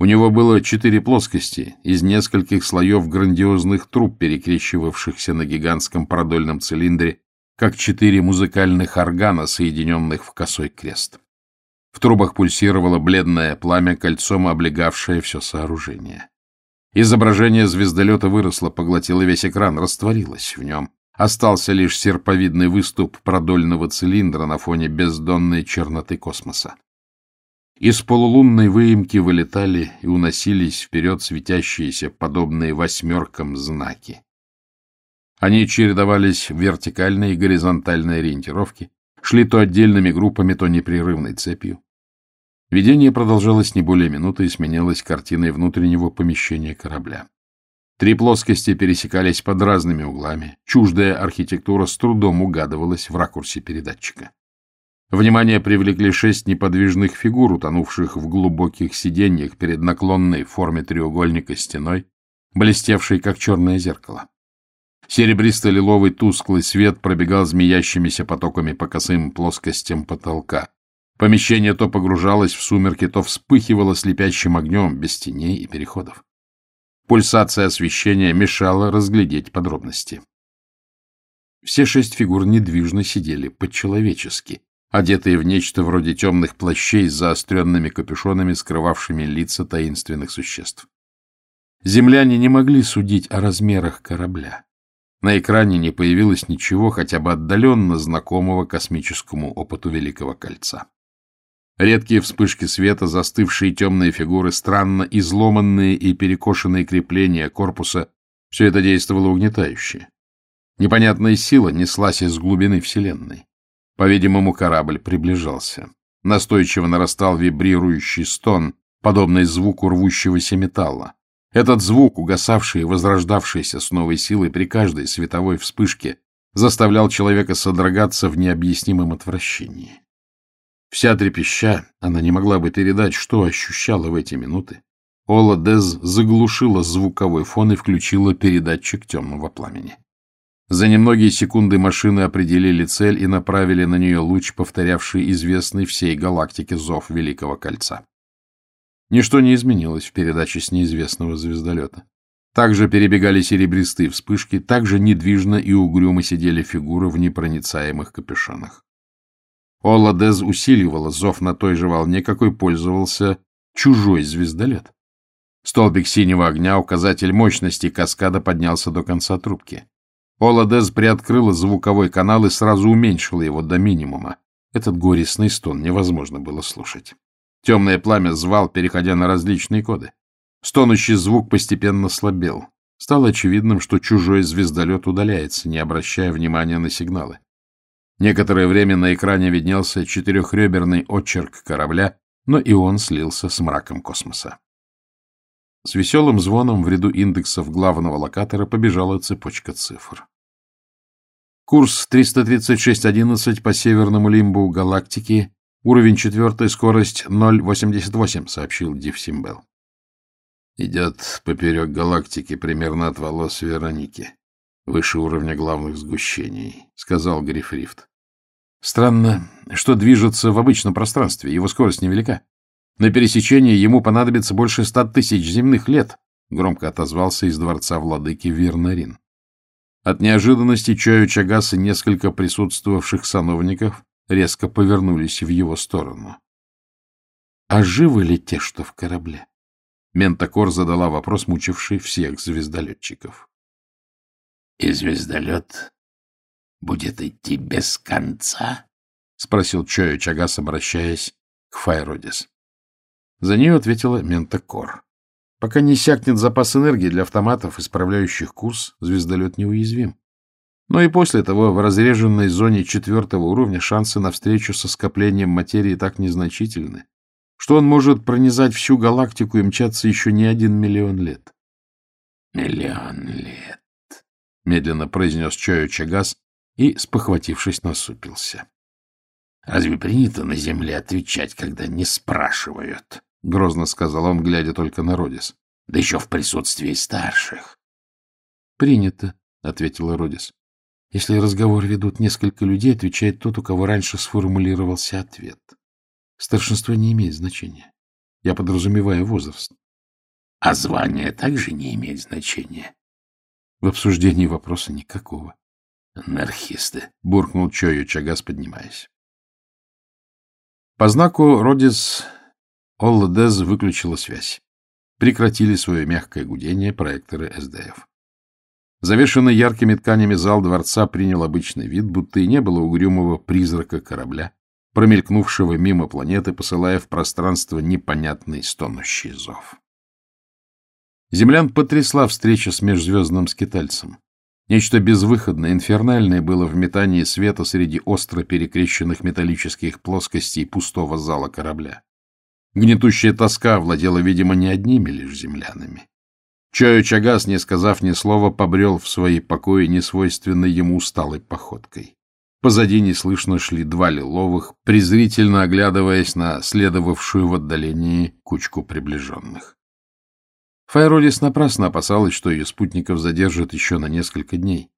У него было четыре плоскости из нескольких слоев грандиозных труб, перекрещивавшихся на гигантском продольном цилиндре, как четыре музыкальных органа, соединенных в косой крест. В трубах пульсировало бледное пламя, кольцом облегавшее все сооружение. Изображение звездолета выросло, поглотило весь экран, растворилось в нем. Остался лишь серповидный выступ продольного цилиндра на фоне бездонной черноты космоса. Из полулунной выемки вылетали и уносились вперед светящиеся, подобные восьмеркам, знаки. Они чередовались в вертикальной и горизонтальной ориентировке, шли то отдельными группами, то непрерывной цепью. Видение продолжалось не более минуты и сменялось картиной внутреннего помещения корабля. Три плоскости пересекались под разными углами. Чуждая архитектура с трудом угадывалась в ракурсе передатчика. Внимание привлекли шесть неподвижных фигур, утонувших в глубоких сиденьях перед наклонной в форме треугольника стеной, блестевшей, как черное зеркало. Серебристо-лиловый тусклый свет пробегал змеящимися потоками по косым плоскостям потолка. Помещение то погружалось в сумерки, то вспыхивало слепящим огнем, без теней и переходов. Пульсация освещения мешала разглядеть подробности. Все шесть фигур недвижно сидели по-человечески, одетые в нечто вроде темных плащей с заостренными капюшонами, скрывавшими лица таинственных существ. Земляне не могли судить о размерах корабля. На экране не появилось ничего хотя бы отдаленно знакомого космическому опыту Великого Кольца. Редкие вспышки света, застывшие темные фигуры, странно изломанные и перекошенные крепления корпуса — все это действовало угнетающе. Непонятная сила неслась из глубины Вселенной. По-видимому, корабль приближался. Настойчиво нарастал вибрирующий стон, подобный звуку рвущегося металла. Этот звук, угасавший и возрождавшийся с новой силой при каждой световой вспышке, заставлял человека содрогаться в необъяснимом отвращении. Вся трепеща, она не могла бы передать, что ощущала в эти минуты. Ола Дез заглушила звуковой фон и включила передатчик темного пламени. За немногие секунды машины определили цель и направили на нее луч, повторявший известный всей галактике зов Великого Кольца. Ничто не изменилось в передаче с неизвестного звездолета. Также перебегали серебристые вспышки, также недвижно и угрюмо сидели фигуры в непроницаемых капюшонах. Олла Дез усиливала зов на той же волне, какой пользовался чужой звездолет. Столбик синего огня, указатель мощности каскада поднялся до конца трубки. Оладез приоткрыла звуковой канал и сразу уменьшила его до минимума. Этот горестный стон невозможно было слушать. Темное пламя звал, переходя на различные коды. Стонущий звук постепенно слабел. Стало очевидным, что чужой звездолет удаляется, не обращая внимания на сигналы. Некоторое время на экране виднелся четырехреберный очерк корабля, но и он слился с мраком космоса. С веселым звоном в ряду индексов главного локатора побежала цепочка цифр. Курс 336.11 по северному лимбу галактики, уровень 4, скорость 0.88, сообщил Див Симбел. Идет поперек галактики, примерно от волос Вероники, выше уровня главных сгущений, сказал Грифрифт. Странно, что движется в обычном пространстве, его скорость невелика. На пересечение ему понадобится больше ста тысяч земных лет, — громко отозвался из дворца владыки Вернарин. От неожиданности Чою Чагас и несколько присутствовавших сановников резко повернулись в его сторону. — А живы ли те, что в корабле? Ментакор задала вопрос, мучивший всех звездолетчиков. — И звездолет будет идти без конца? — спросил Чою Чагас, обращаясь к Файродис. За нее ответила Ментакор. Пока не сякнет запас энергии для автоматов, исправляющих курс, звездолет неуязвим. Но и после того в разреженной зоне четвертого уровня шансы на встречу со скоплением материи так незначительны, что он может пронизать всю галактику и мчаться еще не один миллион лет. — Миллион лет, — медленно произнес Чою Чагас и, спохватившись, насупился. — Разве принято на Земле отвечать, когда не спрашивают? — грозно сказал он, глядя только на Родис. — Да еще в присутствии старших. — Принято, — ответила Родис. — Если разговор ведут несколько людей, отвечает тот, у кого раньше сформулировался ответ. Старшинство не имеет значения. Я подразумеваю возраст. — А звание также не имеет значения? — В обсуждении вопроса никакого. — Анархисты, — буркнул Чою Чагас, поднимаясь. По знаку Родис Олла Дез выключила связь. Прекратили свое мягкое гудение проекторы СДФ. Завешенный яркими тканями зал дворца принял обычный вид, будто и не было угрюмого призрака корабля, промелькнувшего мимо планеты, посылая в пространство непонятный стонущий зов. Землян потрясла встреча с межзвездным скитальцем. Нечто безвыходное, инфернальное было в метании света среди остро перекрещенных металлических плоскостей пустого зала корабля. Гнетущая тоска владела, видимо, не одними лишь землянами. Чою Чагас, не сказав ни слова, побрел в свои покои несвойственной ему усталой походкой. Позади неслышно шли два лиловых, презрительно оглядываясь на следовавшую в отдалении кучку приближенных. Файродис напрасно опасалась, что ее спутников задержат еще на несколько дней.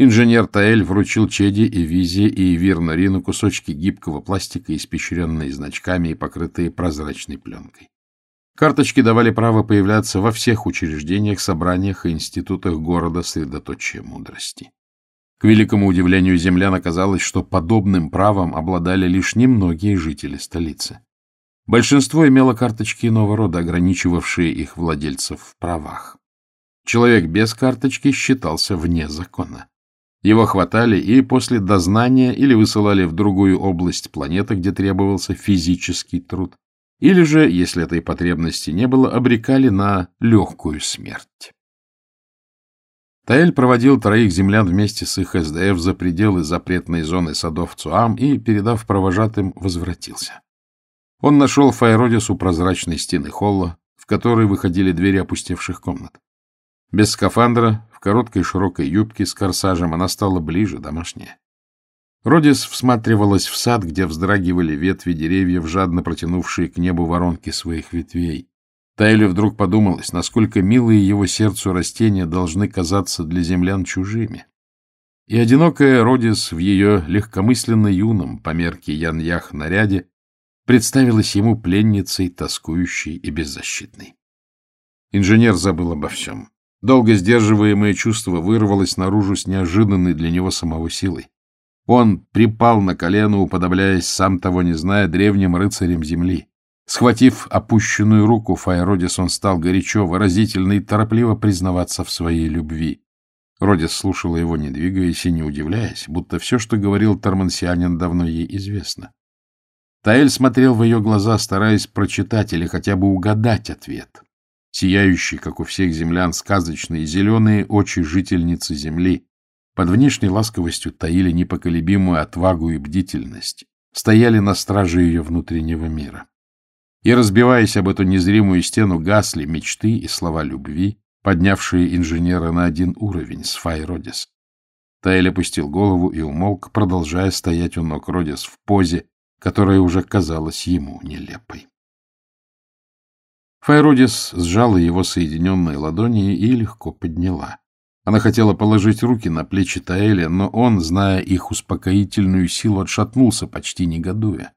Инженер Таэль вручил Чеди и Визе и Вирнарину кусочки гибкого пластика, испещренные значками и покрытые прозрачной пленкой. Карточки давали право появляться во всех учреждениях, собраниях и институтах города средоточия мудрости. К великому удивлению землян оказалось, что подобным правом обладали лишь немногие жители столицы. Большинство имело карточки иного рода, ограничивавшие их владельцев в правах. Человек без карточки считался вне закона. Его хватали и после дознания или высылали в другую область планеты, где требовался физический труд, или же, если этой потребности не было, обрекали на легкую смерть. Таэль проводил троих землян вместе с их СДФ за пределы запретной зоны садов Цуам и, передав провожатым, возвратился. Он нашел Файродис у прозрачной стены холла, в которой выходили двери опустевших комнат. Без скафандра, в короткой широкой юбке с корсажем она стала ближе, домашняя. Родис всматривалась в сад, где вздрагивали ветви деревьев, жадно протянувшие к небу воронки своих ветвей. Тайле вдруг подумалось, насколько милые его сердцу растения должны казаться для землян чужими. И одинокая Родис в ее легкомысленно юном, по мерке Ян-Ях наряде, представилась ему пленницей, тоскующей и беззащитной. Инженер забыл обо всем. Долго сдерживаемое чувство вырвалось наружу с неожиданной для него самого силой. Он припал на колено, уподобляясь, сам того не зная, древним рыцарем земли. Схватив опущенную руку Файродис, он стал горячо, выразительно и торопливо признаваться в своей любви. Родис слушала его, не двигаясь и не удивляясь, будто все, что говорил Тормансианин, давно ей известно. Таэль смотрел в ее глаза, стараясь прочитать или хотя бы угадать ответ сияющие, как у всех землян, сказочные зеленые очи жительницы земли, под внешней ласковостью таили непоколебимую отвагу и бдительность, стояли на страже ее внутреннего мира. И, разбиваясь об эту незримую стену, гасли мечты и слова любви, поднявшие инженера на один уровень с Фай Родис. Таэль опустил голову и умолк, продолжая стоять у ног Родис в позе, которая уже казалась ему нелепой. Файродис сжала его соединенные ладони и легко подняла. Она хотела положить руки на плечи Таэля, но он, зная их успокоительную силу, отшатнулся, почти негодуя.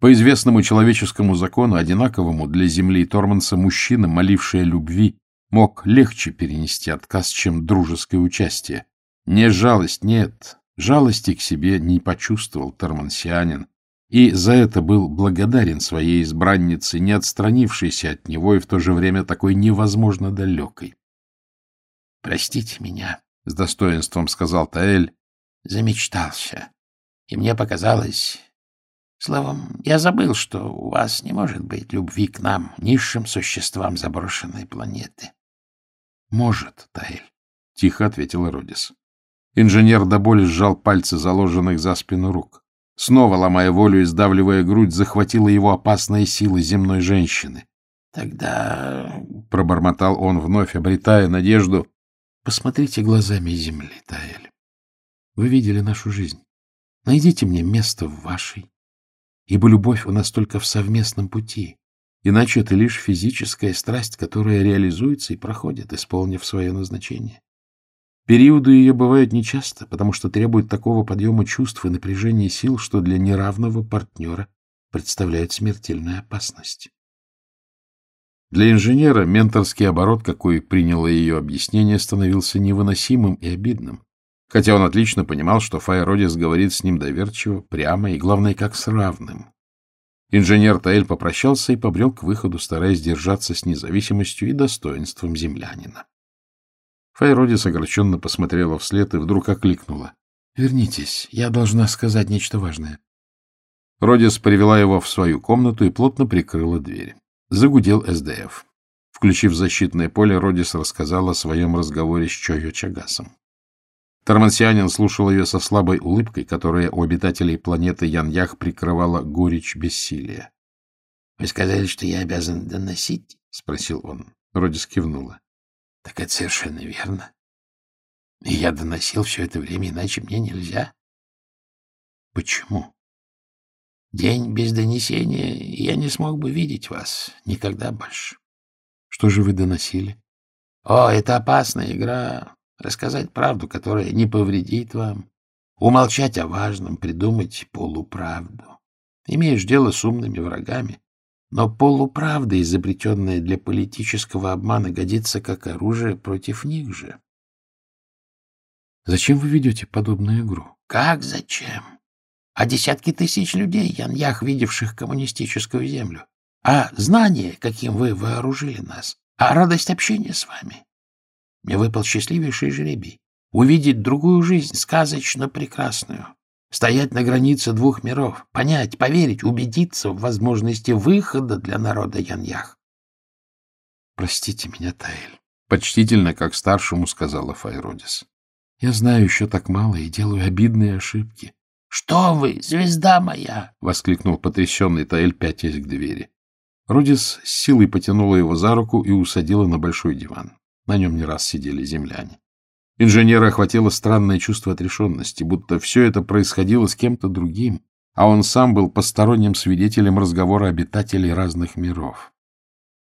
По известному человеческому закону, одинаковому для земли Торманса, мужчина, моливший о любви, мог легче перенести отказ, чем дружеское участие. Не жалость, нет, жалости к себе не почувствовал тормансианин, и за это был благодарен своей избраннице, не отстранившейся от него и в то же время такой невозможно далекой. — Простите меня, — с достоинством сказал Таэль, — замечтался. И мне показалось... Словом, я забыл, что у вас не может быть любви к нам, низшим существам заброшенной планеты. — Может, Таэль, — тихо ответил Родис. Инженер до боли сжал пальцы, заложенных за спину рук. Снова, ломая волю и сдавливая грудь, захватила его опасная сила земной женщины. — Тогда, — пробормотал он, вновь обретая надежду, — посмотрите глазами земли, Таэль. Вы видели нашу жизнь. Найдите мне место в вашей, ибо любовь у нас только в совместном пути, иначе это лишь физическая страсть, которая реализуется и проходит, исполнив свое назначение. Периоды ее бывают нечасто, потому что требуют такого подъема чувств и напряжения сил, что для неравного партнера представляет смертельную опасность. Для инженера менторский оборот, какой приняло ее объяснение, становился невыносимым и обидным, хотя он отлично понимал, что Файродис говорит с ним доверчиво, прямо и, главное, как с равным. Инженер Таэль попрощался и побрел к выходу, стараясь держаться с независимостью и достоинством землянина. Файродис огорченно посмотрела вслед и вдруг окликнула. — Вернитесь, я должна сказать нечто важное. Родис привела его в свою комнату и плотно прикрыла дверь. Загудел СДФ. Включив защитное поле, Родис рассказал о своем разговоре с Чойо Чагасом. Тормансианин слушал ее со слабой улыбкой, которая у обитателей планеты Яньях прикрывала горечь бессилия. Вы сказали, что я обязан доносить? — спросил он. Родис кивнула. — Так это совершенно верно. И я доносил все это время, иначе мне нельзя. — Почему? — День без донесения, я не смог бы видеть вас никогда больше. — Что же вы доносили? — О, это опасная игра. Рассказать правду, которая не повредит вам. Умолчать о важном, придумать полуправду. Имеешь дело с умными врагами, но полуправда, изобретенная для политического обмана, годится как оружие против них же. Зачем вы ведете подобную игру? Как зачем? А десятки тысяч людей, Яньях, видевших коммунистическую землю. А знание, каким вы вооружили нас. А радость общения с вами. Мне выпал счастливейший жребий. Увидеть другую жизнь, сказочно прекрасную стоять на границе двух миров, понять, поверить, убедиться в возможности выхода для народа Яньях. — Простите меня, Таэль, — почтительно, как старшему сказала Файродис. — Я знаю еще так мало и делаю обидные ошибки. — Что вы, звезда моя! — воскликнул потрясенный Таэль, пятясь к двери. Родис с силой потянула его за руку и усадила на большой диван. На нем не раз сидели земляне. Инженера охватило странное чувство отрешенности, будто все это происходило с кем-то другим, а он сам был посторонним свидетелем разговора обитателей разных миров.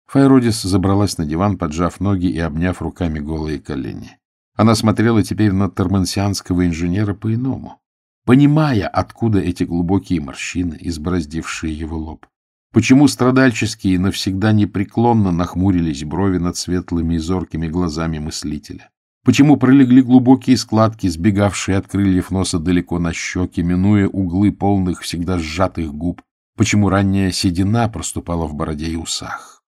Файродис забралась на диван, поджав ноги и обняв руками голые колени. Она смотрела теперь на тормансианского инженера по-иному, понимая, откуда эти глубокие морщины, избороздившие его лоб. Почему страдальческие навсегда непреклонно нахмурились брови над светлыми и зоркими глазами мыслителя? Почему пролегли глубокие складки, сбегавшие от крыльев носа далеко на щеки, минуя углы полных, всегда сжатых губ? Почему ранняя седина проступала в бороде и усах?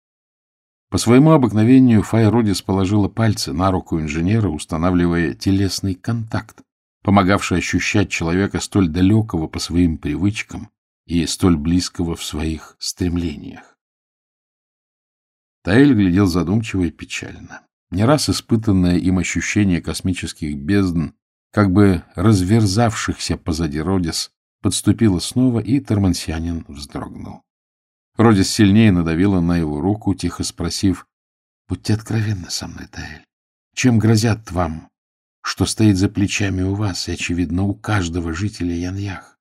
По своему обыкновению Файродис положила пальцы на руку инженера, устанавливая телесный контакт, помогавший ощущать человека столь далекого по своим привычкам и столь близкого в своих стремлениях. Таэль глядел задумчиво и печально. Не раз испытанное им ощущение космических бездн, как бы разверзавшихся позади Родис, подступило снова, и Термансианин вздрогнул. Родис сильнее надавила на его руку, тихо спросив, — Будьте откровенны со мной, Таэль. Чем грозят вам, что стоит за плечами у вас и, очевидно, у каждого жителя Яньях?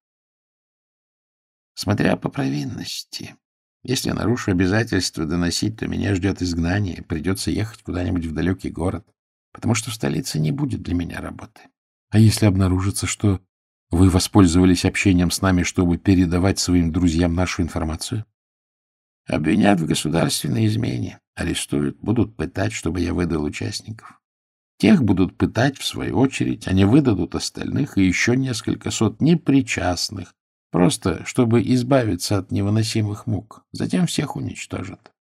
Смотря по провинности, если нарушу обязательство доносить, то меня ждет изгнание, придется ехать куда-нибудь в далекий город, потому что в столице не будет для меня работы. А если обнаружится, что вы воспользовались общением с нами, чтобы передавать своим друзьям нашу информацию? Обвинят в государственной измене, арестуют, будут пытать, чтобы я выдал участников. Тех будут пытать, в свою очередь, они выдадут остальных и еще несколько сот непричастных, Просто, чтобы избавиться от невыносимых мук. Затем всех уничтожат.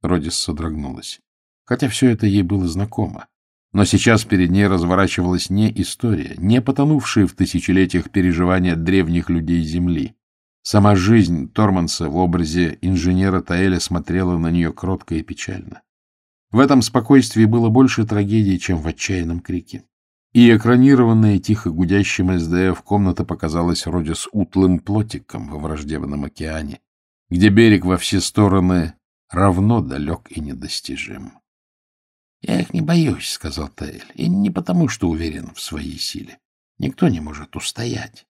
Родис содрогнулась. Хотя все это ей было знакомо. Но сейчас перед ней разворачивалась не история, не потонувшая в тысячелетиях переживания древних людей Земли. Сама жизнь Торманса в образе инженера Таэля смотрела на нее кротко и печально. В этом спокойствии было больше трагедии, чем в отчаянном крике и экранированная тихо гудящим СДФ комната показалась вроде с утлым плотиком во враждебном океане, где берег во все стороны равно далек и недостижим. — Я их не боюсь, — сказал Таэль, — и не потому, что уверен в своей силе. Никто не может устоять.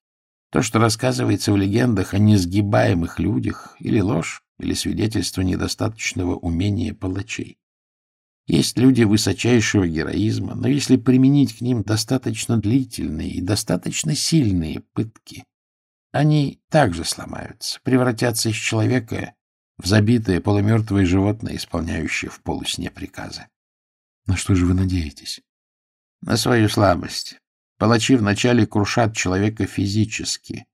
То, что рассказывается в легендах о несгибаемых людях, или ложь, или свидетельство недостаточного умения палачей. Есть люди высочайшего героизма, но если применить к ним достаточно длительные и достаточно сильные пытки, они также сломаются, превратятся из человека в забитое полумертвое животное, исполняющее в полусне приказы. На что же вы надеетесь? На свою слабость. Палачи вначале крушат человека физически.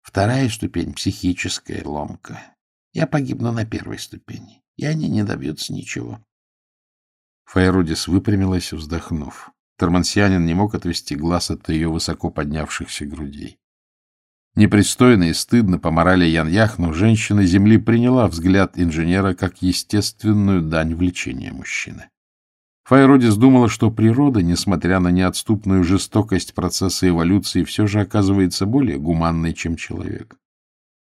Вторая ступень — психическая ломка. Я погибну на первой ступени, и они не добьются ничего. Файрудис выпрямилась, вздохнув. Тормансианин не мог отвести глаз от ее высоко поднявшихся грудей. Непристойно и стыдно по морали Ян-Ях, но женщина Земли приняла взгляд инженера как естественную дань влечения мужчины. Файродис думала, что природа, несмотря на неотступную жестокость процесса эволюции, все же оказывается более гуманной, чем человек.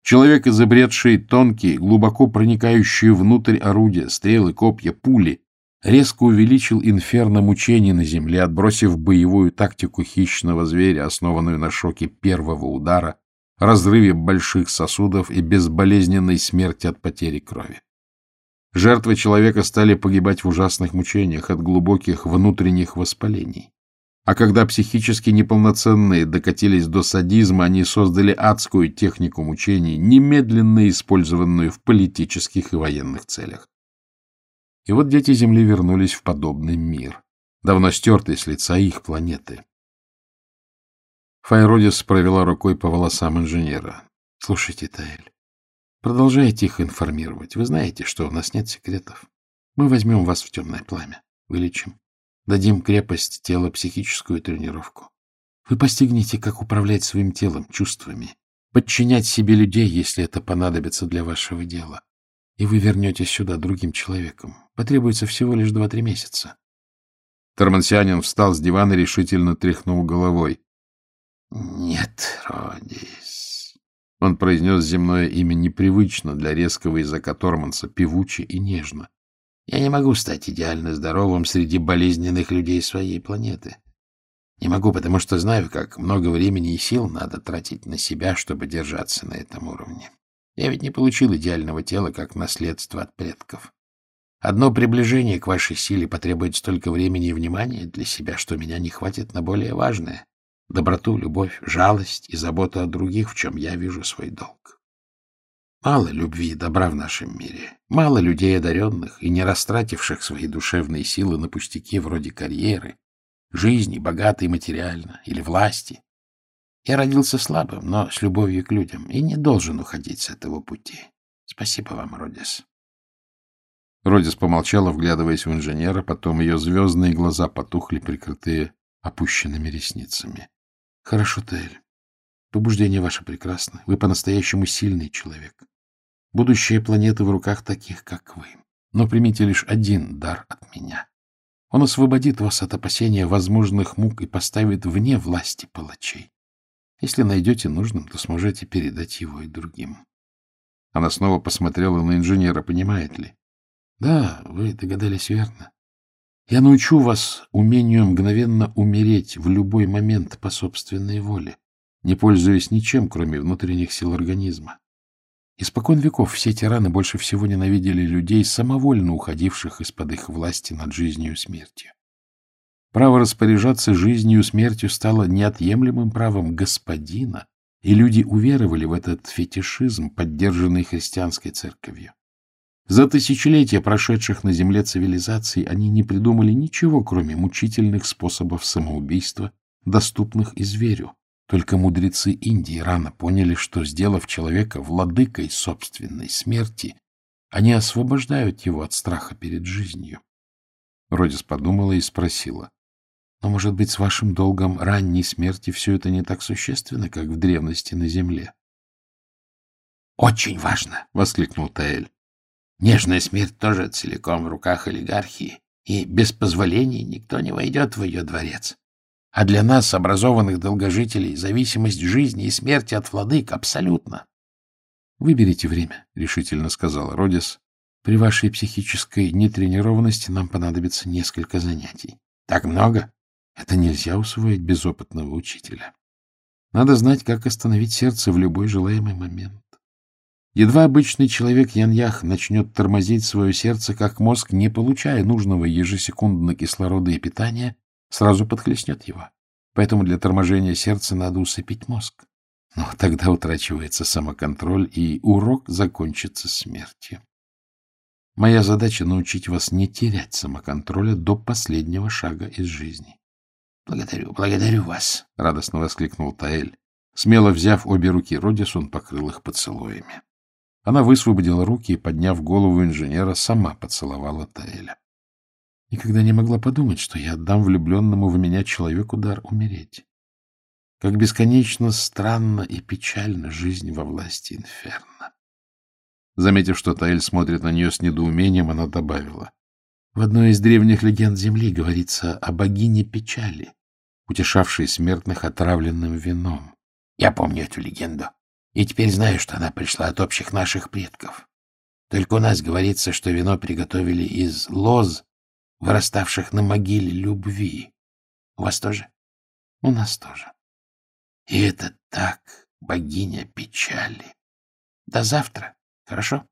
Человек, изобретший тонкие, глубоко проникающие внутрь орудия, стрелы, копья, пули, резко увеличил инферно мучений на земле, отбросив боевую тактику хищного зверя, основанную на шоке первого удара, разрыве больших сосудов и безболезненной смерти от потери крови. Жертвы человека стали погибать в ужасных мучениях от глубоких внутренних воспалений. А когда психически неполноценные докатились до садизма, они создали адскую технику мучений, немедленно использованную в политических и военных целях. И вот дети Земли вернулись в подобный мир, давно стертый с лица их планеты. Файродис провела рукой по волосам инженера. — Слушайте, Таэль, продолжайте их информировать. Вы знаете, что у нас нет секретов. Мы возьмем вас в темное пламя, вылечим, дадим крепость тела, психическую тренировку. Вы постигнете, как управлять своим телом, чувствами, подчинять себе людей, если это понадобится для вашего дела. И вы вернетесь сюда другим человеком. Потребуется всего лишь два-три месяца. Тормансианин встал с дивана и решительно тряхнул головой. — Нет, Родис. Он произнес земное имя непривычно для резкого языка Торманса, певуче и нежно. — Я не могу стать идеально здоровым среди болезненных людей своей планеты. Не могу, потому что знаю, как много времени и сил надо тратить на себя, чтобы держаться на этом уровне. Я ведь не получил идеального тела как наследство от предков. Одно приближение к вашей силе потребует столько времени и внимания для себя, что меня не хватит на более важное доброту, любовь, жалость и заботу о других, в чем я вижу свой долг. Мало любви и добра в нашем мире, мало людей одаренных и не растративших свои душевные силы на пустяки вроде карьеры, жизни, богатой материально, или власти. Я родился слабым, но с любовью к людям, и не должен уходить с этого пути. Спасибо вам, Родис. Родис помолчала, вглядываясь в инженера, потом ее звездные глаза потухли, прикрытые опущенными ресницами. Хорошо, Таэль. Побуждение ваше прекрасно. Вы по-настоящему сильный человек. Будущее планеты в руках таких, как вы. Но примите лишь один дар от меня. Он освободит вас от опасения возможных мук и поставит вне власти палачей. Если найдете нужным, то сможете передать его и другим. Она снова посмотрела на инженера, понимает ли? Да, вы догадались верно. Я научу вас умению мгновенно умереть в любой момент по собственной воле, не пользуясь ничем, кроме внутренних сил организма. Испокон веков все тираны больше всего ненавидели людей, самовольно уходивших из-под их власти над жизнью и смертью. Право распоряжаться жизнью и смертью стало неотъемлемым правом господина, и люди уверовали в этот фетишизм, поддержанный христианской церковью. За тысячелетия прошедших на Земле цивилизаций они не придумали ничего, кроме мучительных способов самоубийства, доступных и зверю. Только мудрецы Индии рано поняли, что, сделав человека владыкой собственной смерти, они освобождают его от страха перед жизнью. Родис подумала и спросила. Но, может быть, с вашим долгом ранней смерти все это не так существенно, как в древности на земле? — Очень важно! — воскликнул Таэль. Нежная смерть тоже целиком в руках олигархии, и без позволения никто не войдет в ее дворец. А для нас, образованных долгожителей, зависимость жизни и смерти от владык абсолютно. — Выберите время, — решительно сказал Родис. — При вашей психической нетренированности нам понадобится несколько занятий. — Так много? Это нельзя усвоить без опытного учителя. Надо знать, как остановить сердце в любой желаемый момент. Едва обычный человек Яньях начнет тормозить свое сердце, как мозг, не получая нужного ежесекундно кислорода и питания, сразу подхлестнет его. Поэтому для торможения сердца надо усыпить мозг. Но тогда утрачивается самоконтроль, и урок закончится смертью. Моя задача — научить вас не терять самоконтроля до последнего шага из жизни. — Благодарю, благодарю вас, — радостно воскликнул Таэль. Смело взяв обе руки Родис, он покрыл их поцелуями. Она высвободила руки и, подняв голову инженера, сама поцеловала Таэля. Никогда не могла подумать, что я отдам влюбленному в меня человеку дар умереть. Как бесконечно странно и печально жизнь во власти инферно. Заметив, что Таэль смотрит на нее с недоумением, она добавила. В одной из древних легенд Земли говорится о богине печали, утешавшей смертных отравленным вином. — Я помню эту легенду. И теперь знаю, что она пришла от общих наших предков. Только у нас говорится, что вино приготовили из лоз, выраставших на могиле любви. У вас тоже? У нас тоже. И это так, богиня печали. До завтра, хорошо?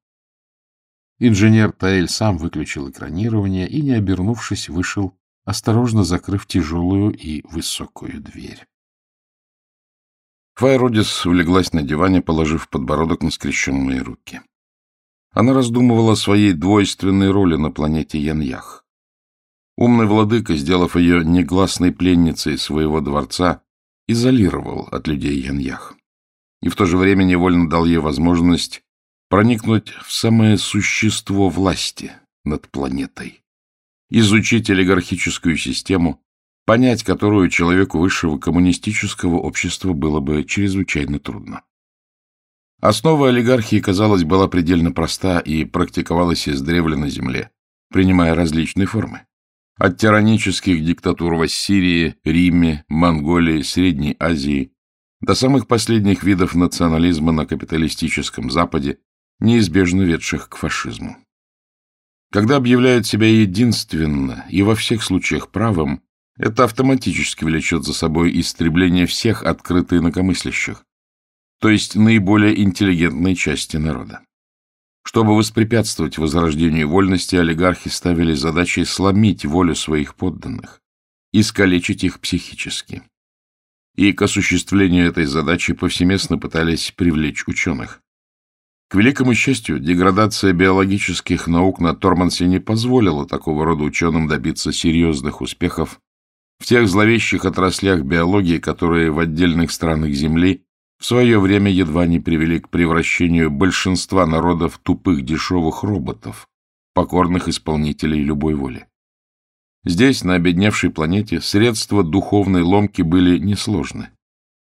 Инженер Таэль сам выключил экранирование и, не обернувшись, вышел, осторожно закрыв тяжелую и высокую дверь. Файродис улеглась на диване, положив подбородок на скрещенные руки. Она раздумывала о своей двойственной роли на планете Яньях. Умный владыка, сделав ее негласной пленницей своего дворца, изолировал от людей Яньях. И в то же время невольно дал ей возможность проникнуть в самое существо власти над планетой, изучить олигархическую систему, понять которую человеку высшего коммунистического общества было бы чрезвычайно трудно. Основа олигархии, казалось, была предельно проста и практиковалась издревле на земле, принимая различные формы. От тиранических диктатур в Ассирии, Риме, Монголии, Средней Азии до самых последних видов национализма на капиталистическом Западе, неизбежно ведших к фашизму. Когда объявляют себя единственно и во всех случаях правым, это автоматически влечет за собой истребление всех открытых инакомыслящих, то есть наиболее интеллигентной части народа. Чтобы воспрепятствовать возрождению вольности, олигархи ставили задачей сломить волю своих подданных, искалечить их психически. И к осуществлению этой задачи повсеместно пытались привлечь ученых. К великому счастью, деградация биологических наук на Тормансе не позволила такого рода ученым добиться серьезных успехов в тех зловещих отраслях биологии, которые в отдельных странах Земли в свое время едва не привели к превращению большинства народов тупых дешевых роботов, покорных исполнителей любой воли. Здесь, на обедневшей планете, средства духовной ломки были несложны.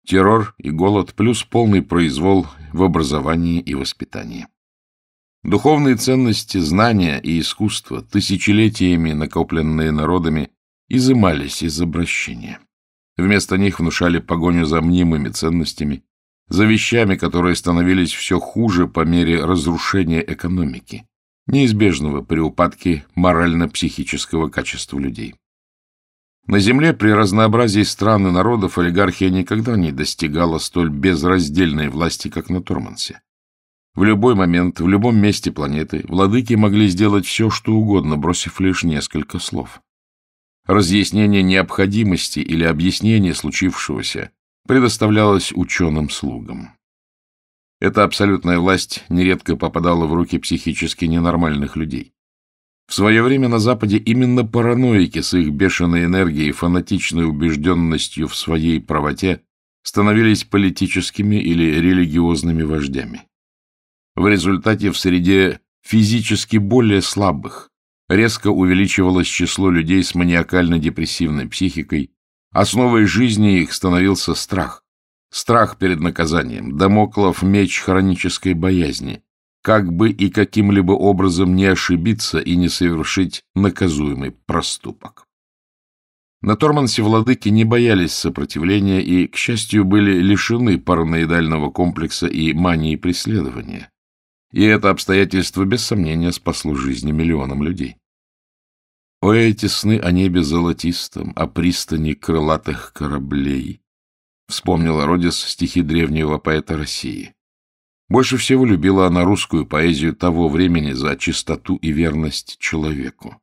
Террор и голод плюс полный произвол в образовании и воспитании. Духовные ценности, знания и искусство, тысячелетиями накопленные народами, изымались из обращения. Вместо них внушали погоню за мнимыми ценностями, за вещами, которые становились все хуже по мере разрушения экономики, неизбежного при упадке морально-психического качества людей. На Земле при разнообразии стран и народов олигархия никогда не достигала столь безраздельной власти, как на Тормансе. В любой момент, в любом месте планеты владыки могли сделать все, что угодно, бросив лишь несколько слов. Разъяснение необходимости или объяснение случившегося предоставлялось ученым-слугам. Эта абсолютная власть нередко попадала в руки психически ненормальных людей. В свое время на Западе именно параноики с их бешеной энергией и фанатичной убежденностью в своей правоте становились политическими или религиозными вождями. В результате в среде физически более слабых резко увеличивалось число людей с маниакально-депрессивной психикой, Основой жизни их становился страх. Страх перед наказанием, домоклов меч хронической боязни, как бы и каким-либо образом не ошибиться и не совершить наказуемый проступок. На Тормансе владыки не боялись сопротивления и, к счастью, были лишены параноидального комплекса и мании преследования. И это обстоятельство, без сомнения, спасло жизни миллионам людей. О, эти сны о небе золотистом, о пристани крылатых кораблей! Вспомнила Родис стихи древнего поэта России. Больше всего любила она русскую поэзию того времени за чистоту и верность человеку.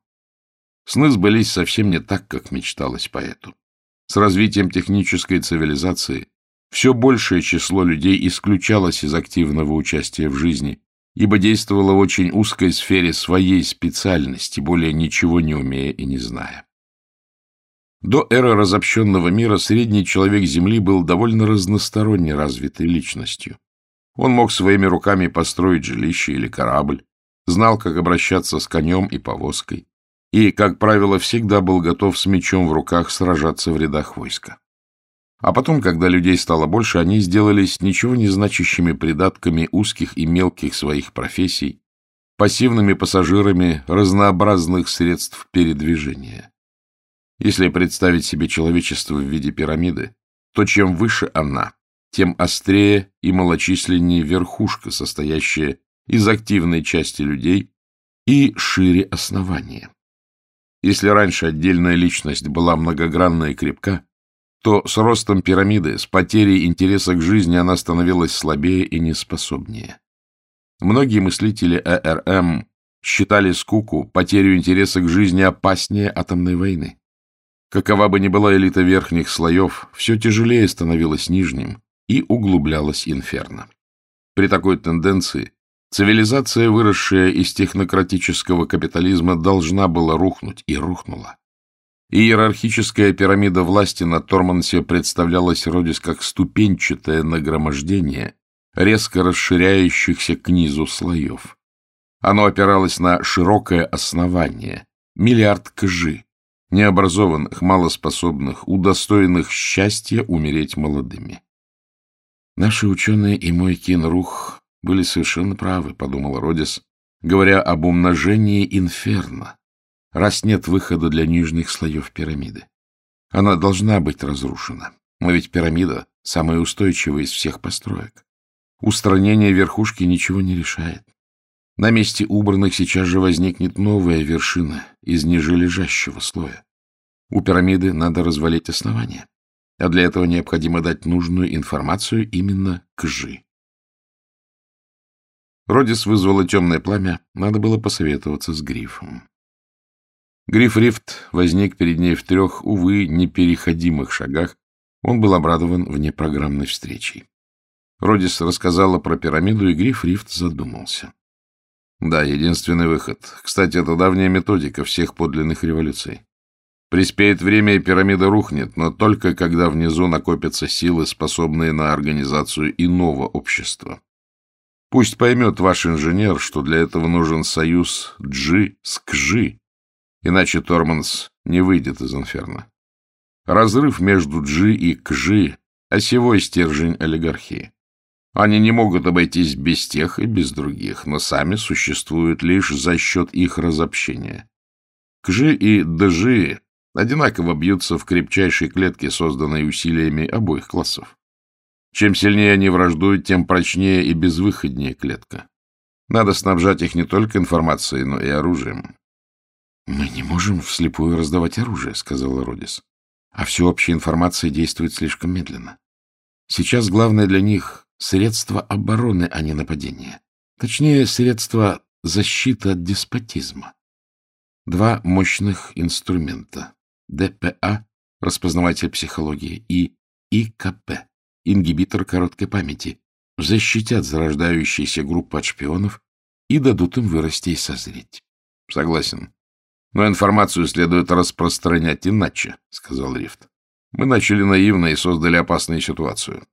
Сны сбылись совсем не так, как мечталось поэту. С развитием технической цивилизации все большее число людей исключалось из активного участия в жизни, ибо действовала в очень узкой сфере своей специальности, более ничего не умея и не зная. До эры разобщенного мира средний человек Земли был довольно разносторонне развитой личностью. Он мог своими руками построить жилище или корабль, знал, как обращаться с конем и повозкой, и, как правило, всегда был готов с мечом в руках сражаться в рядах войска. А потом, когда людей стало больше, они сделались ничего не значащими придатками узких и мелких своих профессий, пассивными пассажирами разнообразных средств передвижения. Если представить себе человечество в виде пирамиды, то чем выше она, тем острее и малочисленнее верхушка, состоящая из активной части людей, и шире основания. Если раньше отдельная личность была многогранна и крепка, то с ростом пирамиды, с потерей интереса к жизни она становилась слабее и неспособнее. Многие мыслители ЭРМ считали скуку, потерю интереса к жизни опаснее атомной войны. Какова бы ни была элита верхних слоев, все тяжелее становилось нижним и углублялось инферно. При такой тенденции цивилизация, выросшая из технократического капитализма, должна была рухнуть и рухнула. Иерархическая пирамида власти на Тормансе представлялась Родис как ступенчатое нагромождение резко расширяющихся к низу слоев. Оно опиралось на широкое основание, миллиард кжи, необразованных, малоспособных, удостоенных счастья умереть молодыми. Наши ученые и мой Кинрух были совершенно правы, подумал Родис, говоря об умножении инферно, раз нет выхода для нижних слоев пирамиды. Она должна быть разрушена. Но ведь пирамида — самая устойчивая из всех построек. Устранение верхушки ничего не решает. На месте убранных сейчас же возникнет новая вершина из нижележащего слоя. У пирамиды надо развалить основание, а для этого необходимо дать нужную информацию именно к Жи. Родис вызвала темное пламя, надо было посоветоваться с Грифом. Гриф Рифт возник перед ней в трех, увы, непереходимых шагах. Он был обрадован внепрограммной встречей. Родис рассказала про пирамиду, и Гриф Рифт задумался. Да, единственный выход. Кстати, это давняя методика всех подлинных революций. Приспеет время, и пирамида рухнет, но только когда внизу накопятся силы, способные на организацию иного общества. Пусть поймет ваш инженер, что для этого нужен союз Джи с Кжи, иначе Торманс не выйдет из инферно. Разрыв между Джи и Кжи — осевой стержень олигархии. Они не могут обойтись без тех и без других, но сами существуют лишь за счет их разобщения. Кжи и Джи одинаково бьются в крепчайшей клетке, созданной усилиями обоих классов. Чем сильнее они враждуют, тем прочнее и безвыходнее клетка. Надо снабжать их не только информацией, но и оружием. — Мы не можем вслепую раздавать оружие, — сказала Родис. — А всеобщая информация действует слишком медленно. Сейчас главное для них средство обороны, а не нападения. Точнее, средство защиты от деспотизма. Два мощных инструмента. ДПА, распознаватель психологии, и ИКП, ингибитор короткой памяти, защитят зарождающиеся группы от шпионов и дадут им вырасти и созреть. — Согласен. Но информацию следует распространять иначе, — сказал Рифт. Мы начали наивно и создали опасную ситуацию.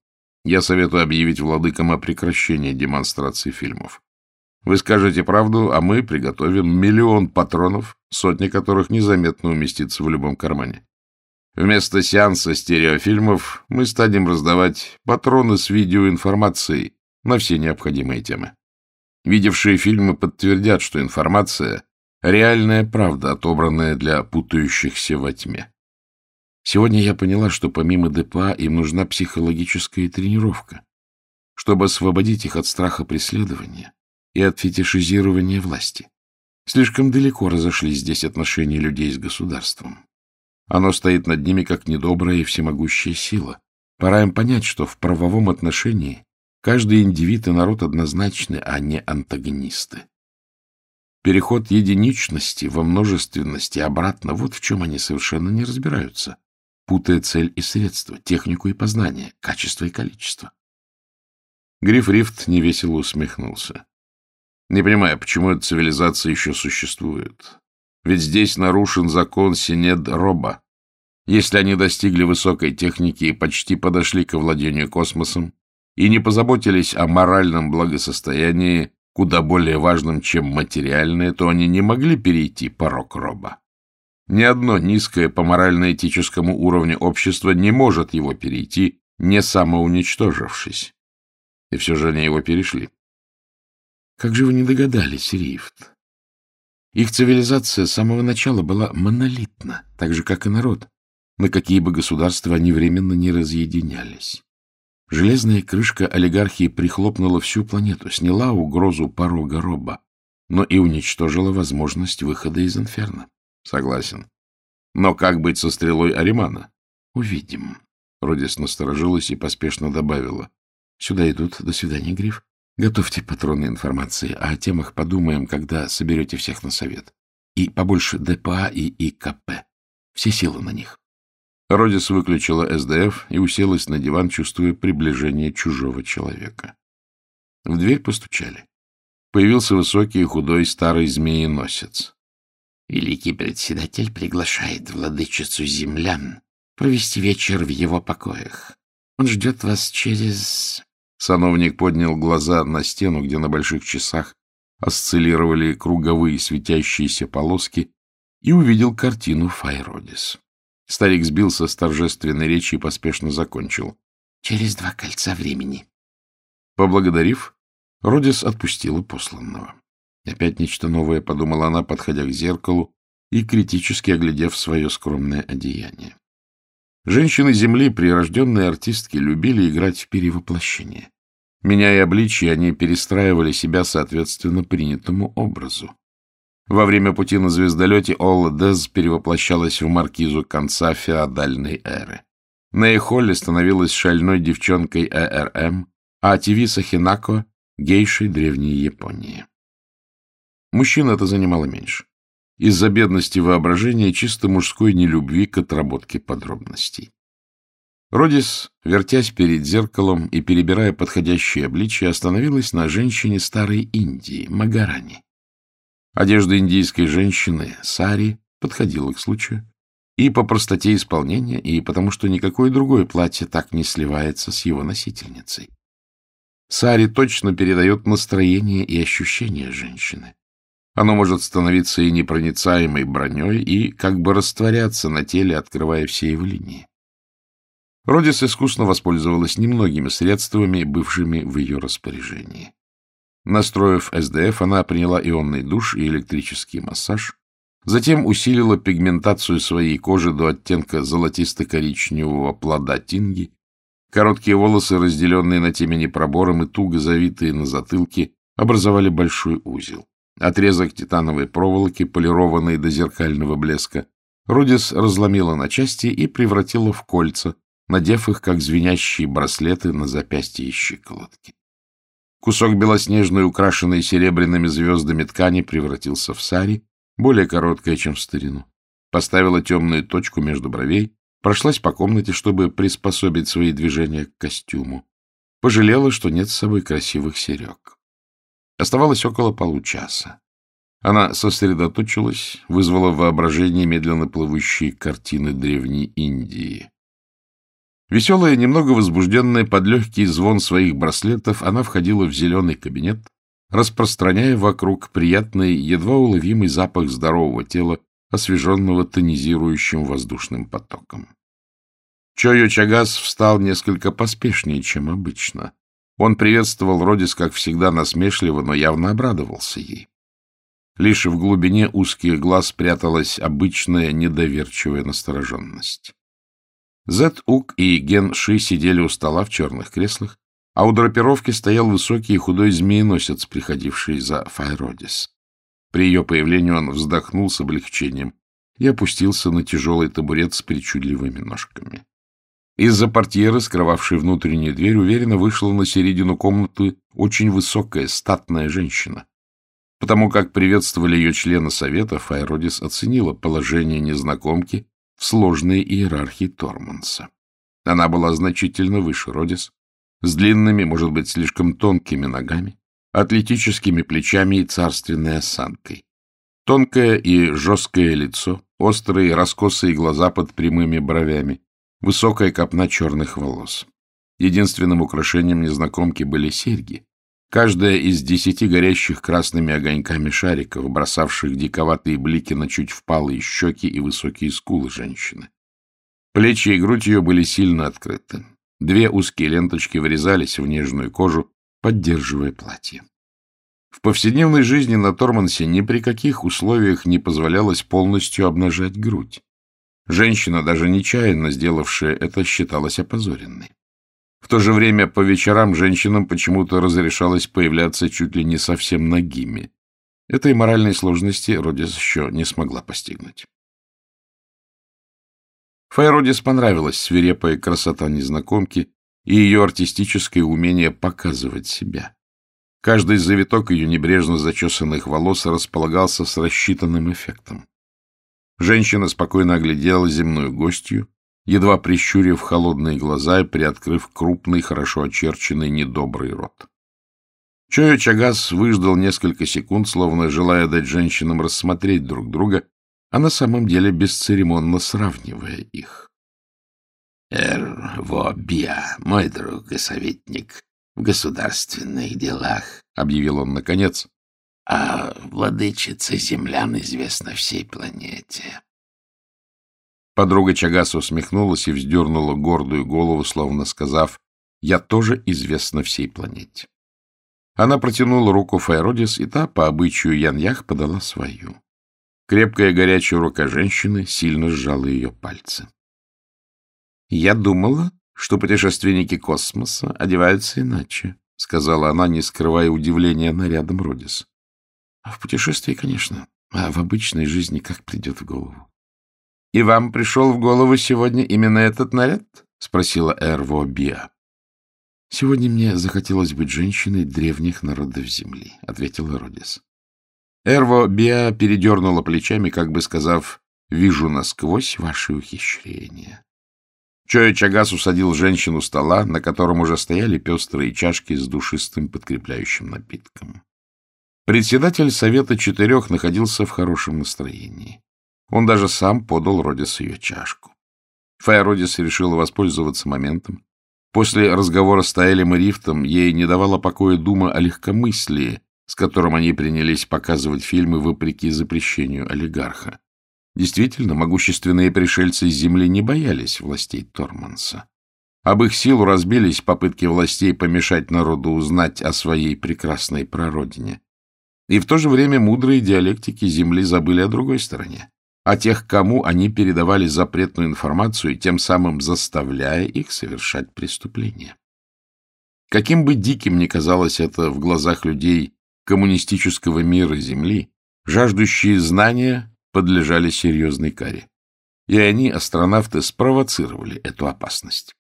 Я советую объявить владыкам о прекращении демонстрации фильмов. Вы скажете правду, а мы приготовим миллион патронов, сотни которых незаметно уместится в любом кармане. Вместо сеанса стереофильмов мы станем раздавать патроны с видеоинформацией на все необходимые темы. Видевшие фильмы подтвердят, что информация — реальная правда, отобранная для путающихся во тьме. Сегодня я поняла, что помимо ДПА им нужна психологическая тренировка, чтобы освободить их от страха преследования и от фетишизирования власти. Слишком далеко разошлись здесь отношения людей с государством. Оно стоит над ними как недобрая и всемогущая сила. Пора им понять, что в правовом отношении каждый индивид и народ однозначны, а не антагонисты. Переход единичности во множественности обратно — вот в чем они совершенно не разбираются путая цель и средства, технику и познание, качество и количество. Гриф Рифт невесело усмехнулся. Не понимаю, почему эта цивилизация еще существует. Ведь здесь нарушен закон Синед-Роба. Если они достигли высокой техники и почти подошли к владению космосом, и не позаботились о моральном благосостоянии, куда более важном, чем материальное, то они не могли перейти порог Роба. Ни одно низкое по морально-этическому уровню общество не может его перейти, не самоуничтожившись. И все же они его перешли. Как же вы не догадались, Рифт? Их цивилизация с самого начала была монолитна, так же, как и народ, на какие бы государства они временно не разъединялись. Железная крышка олигархии прихлопнула всю планету, сняла угрозу порога роба, но и уничтожила возможность выхода из инферно. Согласен. Но как быть со стрелой Аримана? Увидим. Родис насторожилась и поспешно добавила. Сюда идут. До свидания, Гриф. Готовьте патроны информации, а о темах подумаем, когда соберете всех на совет. И побольше ДПА и ИКП. Все силы на них. Родис выключила СДФ и уселась на диван, чувствуя приближение чужого человека. В дверь постучали. Появился высокий и худой старый змееносец. — Великий председатель приглашает владычицу землян провести вечер в его покоях. Он ждет вас через... Сановник поднял глаза на стену, где на больших часах осциллировали круговые светящиеся полоски, и увидел картину Файродис. Старик сбился с торжественной речи и поспешно закончил. «Через два кольца времени». Поблагодарив, Родис отпустила посланного. Опять нечто новое, подумала она, подходя к зеркалу и критически оглядев свое скромное одеяние. Женщины Земли, прирожденные артистки, любили играть в перевоплощение. Меняя обличие, они перестраивали себя соответственно принятому образу. Во время пути на звездолете Олла Дез перевоплощалась в маркизу конца феодальной эры. Нэй Холли становилась шальной девчонкой ЭРМ, а Тивиса Хинако — гейшей древней Японии. Мужчин это занимало меньше. Из-за бедности воображения чисто мужской нелюбви к отработке подробностей. Родис, вертясь перед зеркалом и перебирая подходящие обличия, остановилась на женщине старой Индии, Магарани. Одежда индийской женщины, сари, подходила к случаю. И по простоте исполнения, и потому что никакое другое платье так не сливается с его носительницей. Сари точно передает настроение и ощущения женщины. Оно может становиться и непроницаемой броней, и как бы растворяться на теле, открывая все его линии. Родис искусно воспользовалась немногими средствами, бывшими в ее распоряжении. Настроив СДФ, она приняла ионный душ и электрический массаж, затем усилила пигментацию своей кожи до оттенка золотисто-коричневого плода тинги, короткие волосы, разделенные на темени пробором и туго завитые на затылке, образовали большой узел. Отрезок титановой проволоки, полированный до зеркального блеска, Родис разломила на части и превратила в кольца, надев их, как звенящие браслеты на запястье и щиколотки. Кусок белоснежной, украшенной серебряными звездами ткани, превратился в сари, более короткая, чем в старину. Поставила темную точку между бровей, прошлась по комнате, чтобы приспособить свои движения к костюму. Пожалела, что нет с собой красивых серег. Оставалось около получаса. Она сосредоточилась, вызвала в воображении медленно плывущие картины древней Индии. Веселая, немного возбужденная под легкий звон своих браслетов, она входила в зеленый кабинет, распространяя вокруг приятный, едва уловимый запах здорового тела, освеженного тонизирующим воздушным потоком. Чойо Чагас встал несколько поспешнее, чем обычно. Он приветствовал Родис, как всегда, насмешливо, но явно обрадовался ей. Лишь в глубине узких глаз пряталась обычная недоверчивая настороженность. Зет Ук и Ген Ши сидели у стола в черных креслах, а у драпировки стоял высокий и худой змееносец, приходивший за Файродис. При ее появлении он вздохнул с облегчением и опустился на тяжелый табурет с причудливыми ножками. Из-за портьеры, скрывавшей внутреннюю дверь, уверенно вышла на середину комнаты очень высокая, статная женщина. Потому как приветствовали ее члены совета, Файродис оценила положение незнакомки сложной иерархии Торманса. Она была значительно выше Родис, с длинными, может быть, слишком тонкими ногами, атлетическими плечами и царственной осанкой. Тонкое и жесткое лицо, острые раскосые глаза под прямыми бровями, высокая копна черных волос. Единственным украшением незнакомки были серьги, Каждая из десяти горящих красными огоньками шариков, бросавших диковатые блики на чуть впалые щеки и высокие скулы женщины. Плечи и грудь ее были сильно открыты. Две узкие ленточки врезались в нежную кожу, поддерживая платье. В повседневной жизни на Тормансе ни при каких условиях не позволялось полностью обнажать грудь. Женщина, даже нечаянно сделавшая это, считалась опозоренной. В то же время по вечерам женщинам почему-то разрешалось появляться чуть ли не совсем нагими. Этой моральной сложности Родис еще не смогла постигнуть. Файродис понравилась свирепая красота незнакомки и ее артистическое умение показывать себя. Каждый завиток ее небрежно зачесанных волос располагался с рассчитанным эффектом. Женщина спокойно оглядела земную гостью, едва прищурив холодные глаза и приоткрыв крупный, хорошо очерченный, недобрый рот. Чоя Чагас выждал несколько секунд, словно желая дать женщинам рассмотреть друг друга, а на самом деле бесцеремонно сравнивая их. — Эр Вобия, мой друг и советник в государственных делах, — объявил он наконец, — а владычица землян известна всей планете. Подруга Чагаса усмехнулась и вздернула гордую голову, словно сказав, «Я тоже известна всей планете». Она протянула руку Файродис, и та, по обычаю Яньях, подала свою. Крепкая горячая рука женщины сильно сжала ее пальцы. «Я думала, что путешественники космоса одеваются иначе», — сказала она, не скрывая удивления нарядом Родис. «А в путешествии, конечно, а в обычной жизни как придет в голову». — И вам пришел в голову сегодня именно этот наряд? — спросила Эрво Биа. — Сегодня мне захотелось быть женщиной древних народов Земли, — ответила Родис. Эрво Биа передернула плечами, как бы сказав, «Вижу насквозь ваши ухищрения». Чоя Чагас усадил женщину стола, на котором уже стояли пестрые чашки с душистым подкрепляющим напитком. Председатель Совета Четырех находился в хорошем настроении. Он даже сам подал Родис ее чашку. Фая Родис решила воспользоваться моментом. После разговора с Таэлем и Рифтом ей не давала покоя дума о легкомыслии, с которым они принялись показывать фильмы вопреки запрещению олигарха. Действительно, могущественные пришельцы из земли не боялись властей Торманса. Об их силу разбились попытки властей помешать народу узнать о своей прекрасной прародине. И в то же время мудрые диалектики земли забыли о другой стороне а тех, кому они передавали запретную информацию, тем самым заставляя их совершать преступления. Каким бы диким ни казалось это в глазах людей коммунистического мира Земли, жаждущие знания подлежали серьезной каре. И они, астронавты, спровоцировали эту опасность.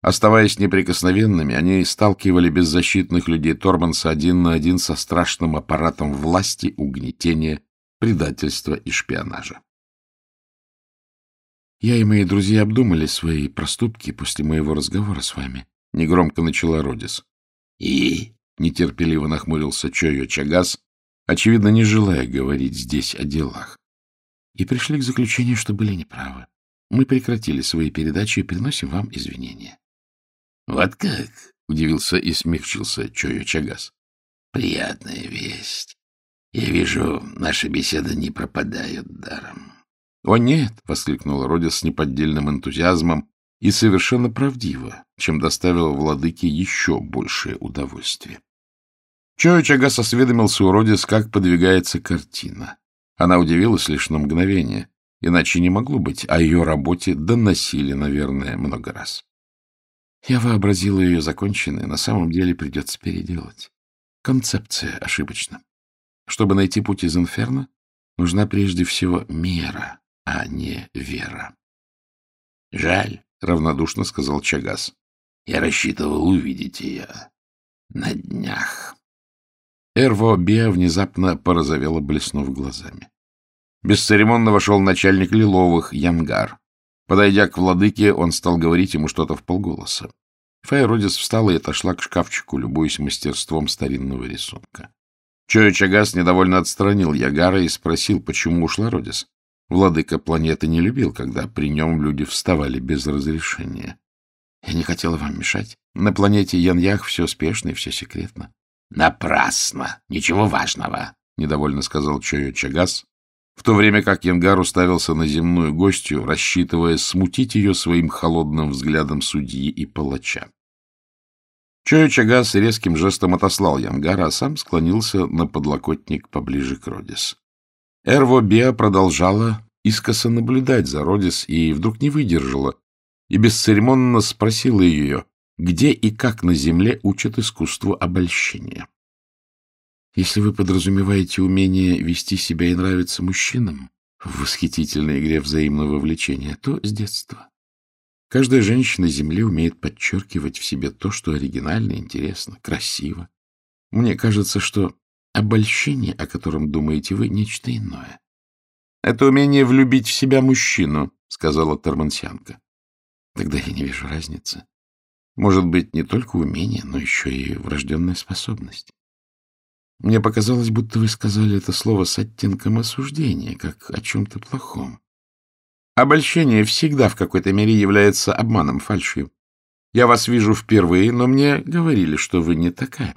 Оставаясь неприкосновенными, они сталкивали беззащитных людей Торманса один на один со страшным аппаратом власти, угнетения, предательства и шпионажа. Я и мои друзья обдумали свои проступки после моего разговора с вами. Негромко начала Родис. И? Нетерпеливо нахмурился Чойо Чагас, очевидно, не желая говорить здесь о делах. И пришли к заключению, что были неправы. Мы прекратили свои передачи и приносим вам извинения. — Вот как? — удивился и смягчился Чойо Чагас. — Приятная весть. Я вижу, наши беседы не пропадают даром. «О, нет!» — воскликнула Родис с неподдельным энтузиазмом и совершенно правдиво, чем доставила владыке еще большее удовольствие. Чоя Чагас осведомился у Родис, как подвигается картина. Она удивилась лишь на мгновение, иначе не могло быть, о ее работе доносили, наверное, много раз. Я вообразила ее законченной, на самом деле придется переделать. Концепция ошибочна. Чтобы найти путь из инферно, нужна прежде всего мера, а не вера. — Жаль, — равнодушно сказал Чагас. — Я рассчитывал увидеть ее на днях. Эрво Беа внезапно порозовела, блеснув глазами. Бесцеремонно вошел начальник Лиловых, Янгар. Подойдя к владыке, он стал говорить ему что-то в полголоса. Файродис встала и отошла к шкафчику, любуясь мастерством старинного рисунка. Чоя Чагас недовольно отстранил Ягара и спросил, почему ушла Родис. Владыка планеты не любил, когда при нем люди вставали без разрешения. Я не хотела вам мешать. На планете Яньях все спешно и все секретно. — Напрасно! Ничего важного! — недовольно сказал Чойо Чагас, в то время как Янгар уставился на земную гостью, рассчитывая смутить ее своим холодным взглядом судьи и палача. Чойо Чагас резким жестом отослал Янгара, а сам склонился на подлокотник поближе к Родис. Эрво Беа продолжала искоса наблюдать за Родис и вдруг не выдержала и бесцеремонно спросила ее, где и как на Земле учат искусству обольщения. Если вы подразумеваете умение вести себя и нравиться мужчинам в восхитительной игре взаимного влечения, то с детства. Каждая женщина на Земле умеет подчеркивать в себе то, что оригинально, интересно, красиво. Мне кажется, что обольщение, о котором думаете вы, нечто иное. — Это умение влюбить в себя мужчину, — сказала Тормансянка. — Тогда я не вижу разницы. Может быть, не только умение, но еще и врожденная способность. Мне показалось, будто вы сказали это слово с оттенком осуждения, как о чем-то плохом. Обольщение всегда в какой-то мере является обманом, фальшью. Я вас вижу впервые, но мне говорили, что вы не такая.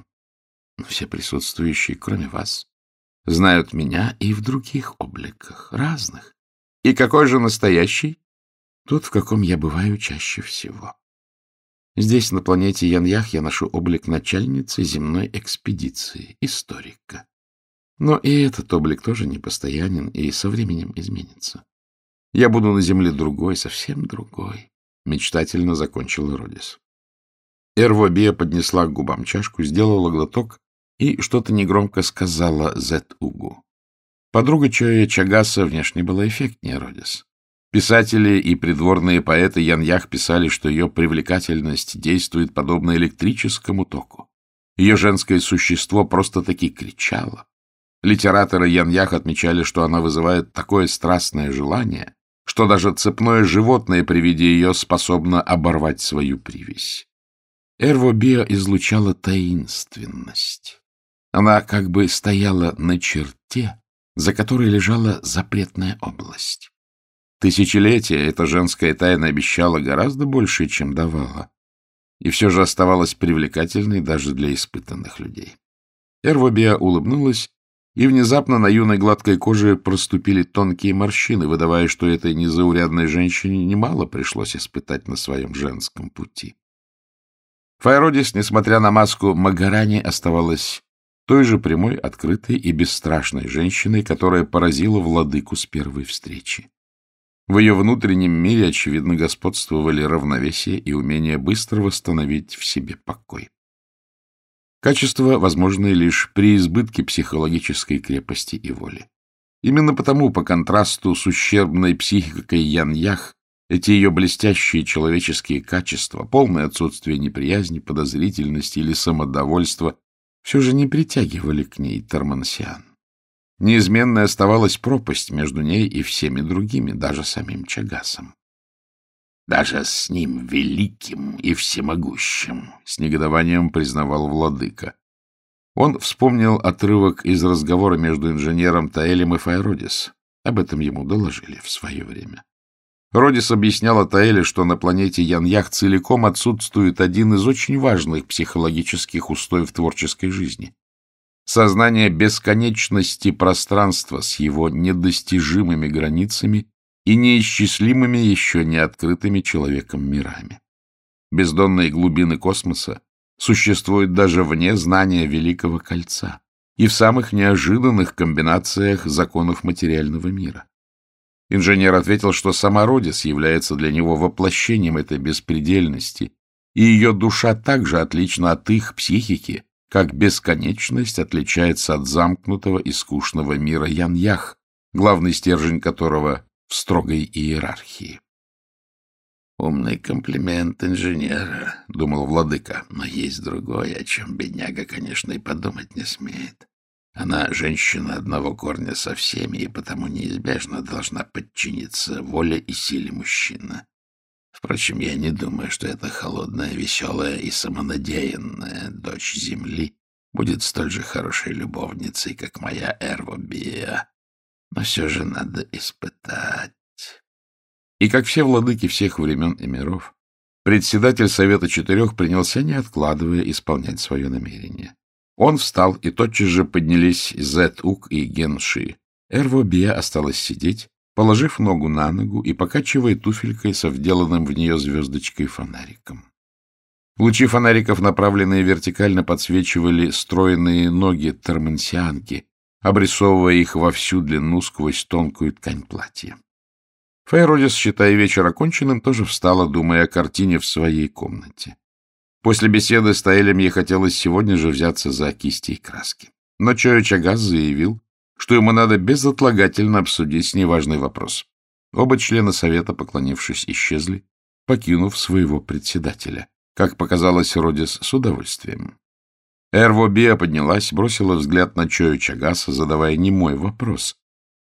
Все присутствующие, кроме вас, знают меня и в других обликах, разных. И какой же настоящий? Тот, в каком я бываю чаще всего. Здесь, на планете Яньях, я ношу облик начальницы земной экспедиции, историка. Но и этот облик тоже непостоянен и со временем изменится. Я буду на Земле другой, совсем другой, — мечтательно закончил Родис. Эрвобия поднесла к губам чашку, сделала глоток и что-то негромко сказала Зет-Угу. Подруга Чоя Чагаса внешне была эффектнее Родис. Писатели и придворные поэты Яньях писали, что ее привлекательность действует подобно электрическому току. Ее женское существо просто-таки кричало. Литераторы Яньях отмечали, что она вызывает такое страстное желание, что даже цепное животное при виде ее способно оборвать свою привязь. Эрво Био излучала таинственность. Она как бы стояла на черте, за которой лежала запретная область. Тысячелетия эта женская тайна обещала гораздо больше, чем давала, и все же оставалась привлекательной даже для испытанных людей. Эрвобия улыбнулась, и внезапно на юной гладкой коже проступили тонкие морщины, выдавая, что этой незаурядной женщине немало пришлось испытать на своем женском пути. Файродис, несмотря на маску Магарани, оставалась той же прямой, открытой и бесстрашной женщиной, которая поразила владыку с первой встречи. В ее внутреннем мире, очевидно, господствовали равновесие и умение быстро восстановить в себе покой. Качество, возможное лишь при избытке психологической крепости и воли. Именно потому, по контрасту с ущербной психикой Ян-Ях, эти ее блестящие человеческие качества, полное отсутствие неприязни, подозрительности или самодовольства, все же не притягивали к ней Термансиан. Неизменной оставалась пропасть между ней и всеми другими, даже самим Чагасом. Даже с ним великим и всемогущим, — с негодованием признавал владыка. Он вспомнил отрывок из разговора между инженером Таэлем и Файродис. Об этом ему доложили в свое время. Родис объяснял Таэле, что на планете Яньях целиком отсутствует один из очень важных психологических устоев творческой жизни сознание бесконечности пространства с его недостижимыми границами и неисчислимыми еще не открытыми человеком мирами. Бездонные глубины космоса существуют даже вне знания Великого Кольца и в самых неожиданных комбинациях законов материального мира. Инженер ответил, что сама Родис является для него воплощением этой беспредельности, и ее душа также отлична от их психики, как бесконечность отличается от замкнутого и скучного мира Ян-Ях, главный стержень которого в строгой иерархии. «Умный комплимент инженера», — думал владыка, — «но есть другое, о чем бедняга, конечно, и подумать не смеет. Она женщина одного корня со всеми, и потому неизбежно должна подчиниться воле и силе мужчины. Впрочем, я не думаю, что эта холодная, веселая и самонадеянная дочь Земли будет столь же хорошей любовницей, как моя Эрвобия. Но все же надо испытать. И как все владыки всех времен и миров, председатель Совета Четырех принялся, не откладывая, исполнять свое намерение. Он встал, и тотчас же поднялись Зет-Ук и Генши. Эрвобия осталась сидеть, положив ногу на ногу и покачивая туфелькой со вделанным в нее звездочкой фонариком. Лучи фонариков, направленные вертикально, подсвечивали стройные ноги термансианки, обрисовывая их во всю длину сквозь тонкую ткань платья. Фейродис, считая вечер оконченным, тоже встала, думая о картине в своей комнате. После беседы с Таэлем ей хотелось сегодня же взяться за кисти и краски. Но Чоя Чагас заявил, что ему надо безотлагательно обсудить с ней важный вопрос. Оба члена совета, поклонившись, исчезли, покинув своего председателя. Как показалось Родис с удовольствием. Эрво Биа поднялась, бросила взгляд на Чою Чагаса, задавая немой вопрос.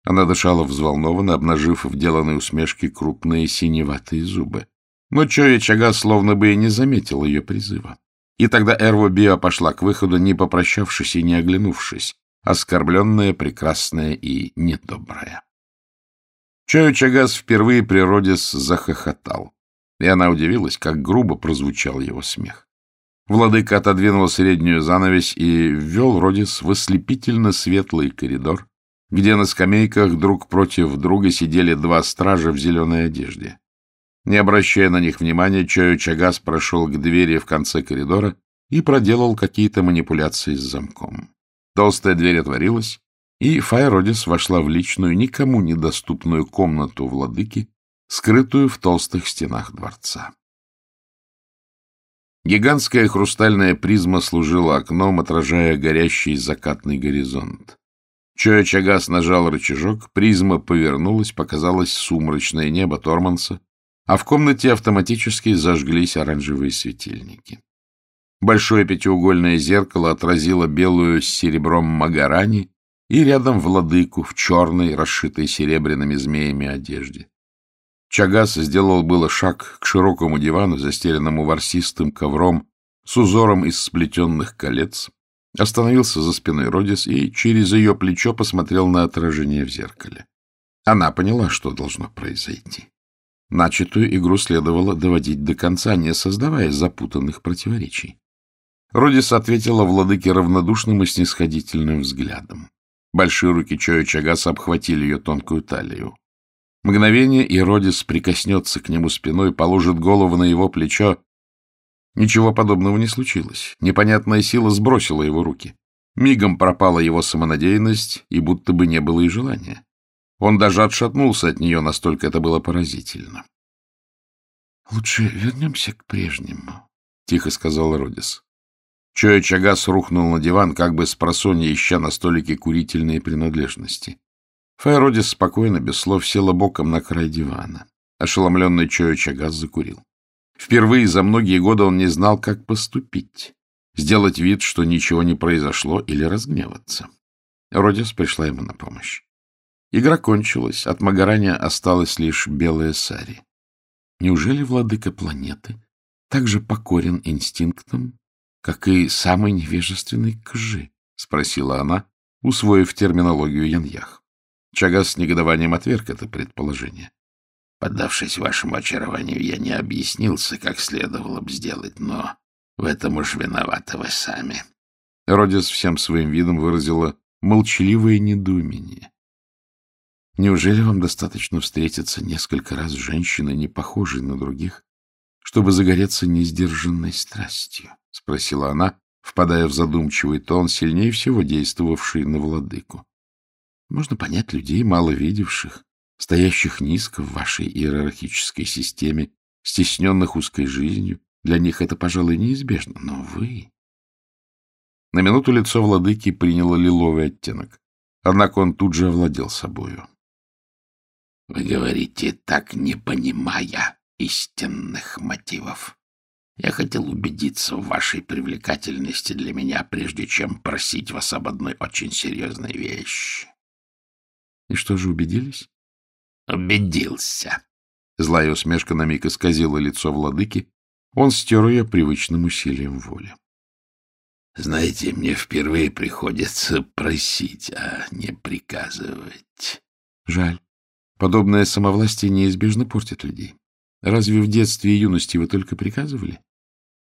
Она дышала взволнованно, обнажив в деланной усмешке крупные синеватые зубы. Но Чоя Чагас словно бы и не заметил ее призыва. И тогда Эрво Биа пошла к выходу, не попрощавшись и не оглянувшись, оскорбленная, прекрасная и недобрая. Чою Чагас впервые при Родис захохотал, и она удивилась, как грубо прозвучал его смех. Владыка отодвинул среднюю занавесь и ввел Родис в ослепительно светлый коридор, где на скамейках друг против друга сидели два стража в зеленой одежде. Не обращая на них внимания, Чойо Чагас прошел к двери в конце коридора и проделал какие-то манипуляции с замком. Толстая дверь отворилась, и Фай Родис вошла в личную, никому недоступную комнату владыки, скрытую в толстых стенах дворца. Гигантская хрустальная призма служила окном, отражая горящий закатный горизонт. Чойо Чагас нажал рычажок, призма повернулась, показалось сумрачное небо Торманса, а в комнате автоматически зажглись оранжевые светильники. Большое пятиугольное зеркало отразило белую с серебром магарани и рядом владыку в черной, расшитой серебряными змеями одежде. Чагас сделал было шаг к широкому дивану, застеленному ворсистым ковром с узором из сплетенных колец, остановился за спиной Родис и через ее плечо посмотрел на отражение в зеркале. Она поняла, что должно произойти. Начатую игру следовало доводить до конца, не создавая запутанных противоречий. Родис ответила владыке равнодушным и снисходительным взглядом. Большие руки Чоя Чагаса обхватили ее тонкую талию. Мгновение, и Родис прикоснется к нему спиной, положит голову на его плечо. Ничего подобного не случилось. Непонятная сила сбросила его руки. Мигом пропала его самонадеянность, и будто бы не было и желания. Он даже отшатнулся от нее, настолько это было поразительно. — Лучше вернемся к прежнему, — тихо сказал Родис. Чоя Чагас рухнул на диван, как бы с просонья ища на столике курительные принадлежности. Файродис спокойно, без слов, села боком на край дивана. Ошеломленный Чоя Чагас закурил. Впервые за многие годы он не знал, как поступить. Сделать вид, что ничего не произошло, или разгневаться. Родис пришла ему на помощь. Игра кончилась, от Магарани осталась лишь белая сари. Неужели владыка планеты так же покорен инстинктам, как и самый невежественный Кжи? — спросила она, усвоив терминологию Яньях. Чагас с негодованием отверг это предположение. Поддавшись вашему очарованию, я не объяснился, как следовало бы сделать, но в этом уж виноваты вы сами. Родис всем своим видом выразила молчаливое недоумение. Неужели вам достаточно встретиться несколько раз с женщиной, не похожей на других, чтобы загореться несдержанной страстью? — спросила она, впадая в задумчивый тон, сильнее всего действовавший на владыку. Можно понять людей, мало видевших, стоящих низко в вашей иерархической системе, стесненных узкой жизнью. Для них это, пожалуй, неизбежно. Но вы... На минуту лицо владыки приняло лиловый оттенок. Однако он тут же овладел собою. — Вы говорите так, не понимая истинных мотивов. Я хотел убедиться в вашей привлекательности для меня, прежде чем просить вас об одной очень серьезной вещи. И что же, убедились? Убедился. Злая усмешка на миг исказила лицо владыки. Он стер ее привычным усилием воли. Знаете, мне впервые приходится просить, а не приказывать. Жаль. Подобное самовластие неизбежно портит людей. Разве в детстве и юности вы только приказывали?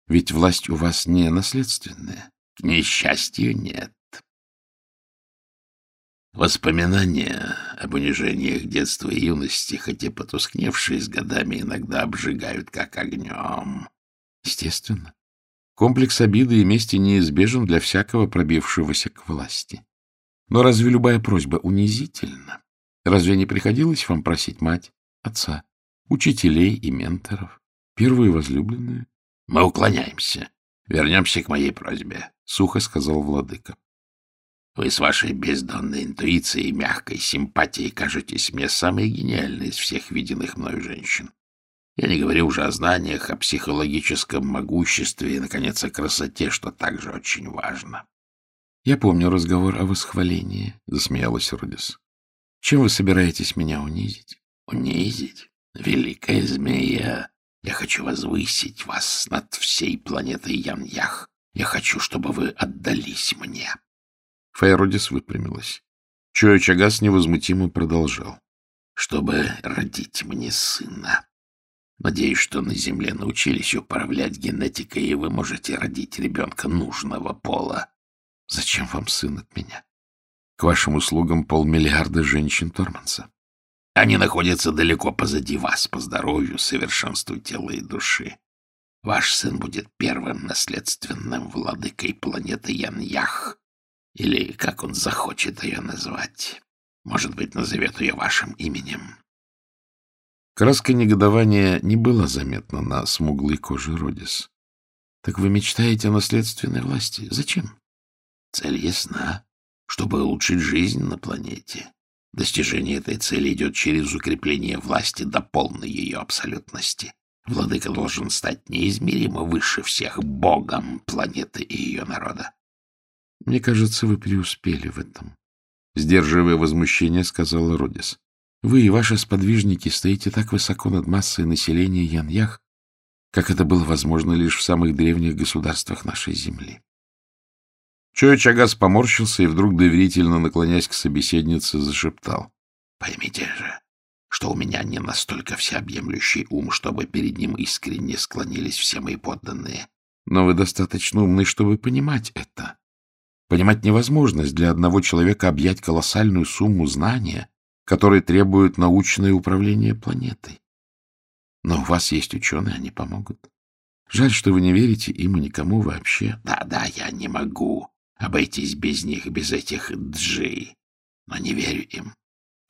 Ведь власть у вас не наследственная. К несчастью, нет. Воспоминания об унижениях детства и юности, хотя потускневшие с годами, иногда обжигают как огнем. Естественно. Комплекс обиды и мести неизбежен для всякого пробившегося к власти. Но разве любая просьба унизительна? Разве не приходилось вам просить мать, отца, учителей и менторов, первую возлюбленную? Мы уклоняемся Вернемся к моей просьбе, — сухо сказал владыка. Вы с вашей бездонной интуицией и мягкой симпатией кажетесь мне самой гениальной из всех виденных мною женщин. Я не говорю уже о знаниях, о психологическом могуществе и, наконец, о красоте, что также очень важно. — Я помню разговор о восхвалении, — засмеялась Родис. — Чем вы собираетесь меня унизить? — Унизить? Великая змея! Я хочу возвысить вас над всей планетой Яньях. Я хочу, чтобы вы отдались мне. Файродис выпрямилась. Чоя Чагас невозмутимо продолжал. — Чтобы родить мне сына. Надеюсь, что на Земле научились управлять генетикой, и вы можете родить ребенка нужного пола. Зачем вам сын от меня? К вашим услугам полмиллиарда женщин Торманса. Они находятся далеко позади вас по здоровью, совершенству тела и души. Ваш сын будет первым наследственным владыкой планеты Яньях, или как он захочет ее назвать. Может быть, назовет ее вашим именем. Краска негодования не была заметна на смуглой коже Родис. — Так вы мечтаете о наследственной власти? Зачем? — Цель ясна. Чтобы улучшить жизнь на планете. Достижение этой цели идет через укрепление власти до полной ее абсолютности. Владыка должен стать неизмеримо выше всех богом планеты и ее народа. — Мне кажется, вы преуспели в этом. Сдерживая возмущение, сказала Родис. Вы и ваши сподвижники стоите так высоко над массой населения Яньях, как это было возможно лишь в самых древних государствах нашей земли. Чой Чагас поморщился и вдруг доверительно, наклонясь к собеседнице, зашептал. — Поймите же, что у меня не настолько всеобъемлющий ум, чтобы перед ним искренне склонились все мои подданные. Но вы достаточно умны, чтобы понимать это. Понимать невозможность для одного человека объять колоссальную сумму знания, которые требуют научное управление планетой. Но у вас есть ученые, они помогут. Жаль, что вы не верите им и никому вообще. Да-да, я не могу обойтись без них, без этих джи. Но не верю им.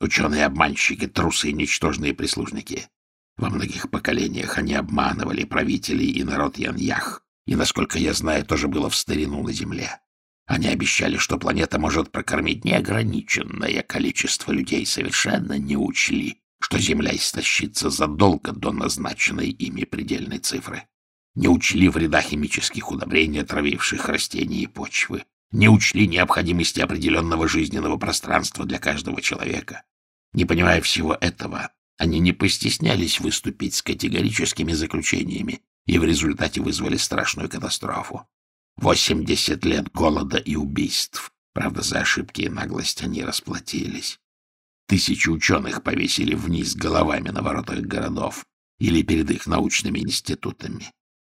Ученые-обманщики, трусы и ничтожные прислужники. Во многих поколениях они обманывали правителей и народ Яньях, и, насколько я знаю, тоже было в старину на Земле. Они обещали, что планета может прокормить неограниченное количество людей, совершенно не учли, что Земля истощится задолго до назначенной ими предельной цифры. Не учли вреда химических удобрений, отравивших растения и почвы. Не учли необходимости определенного жизненного пространства для каждого человека. Не понимая всего этого, они не постеснялись выступить с категорическими заключениями и в результате вызвали страшную катастрофу. Восемьдесят лет голода и убийств. Правда, за ошибки и наглость они расплатились. Тысячи ученых повесили вниз головами на воротах городов или перед их научными институтами.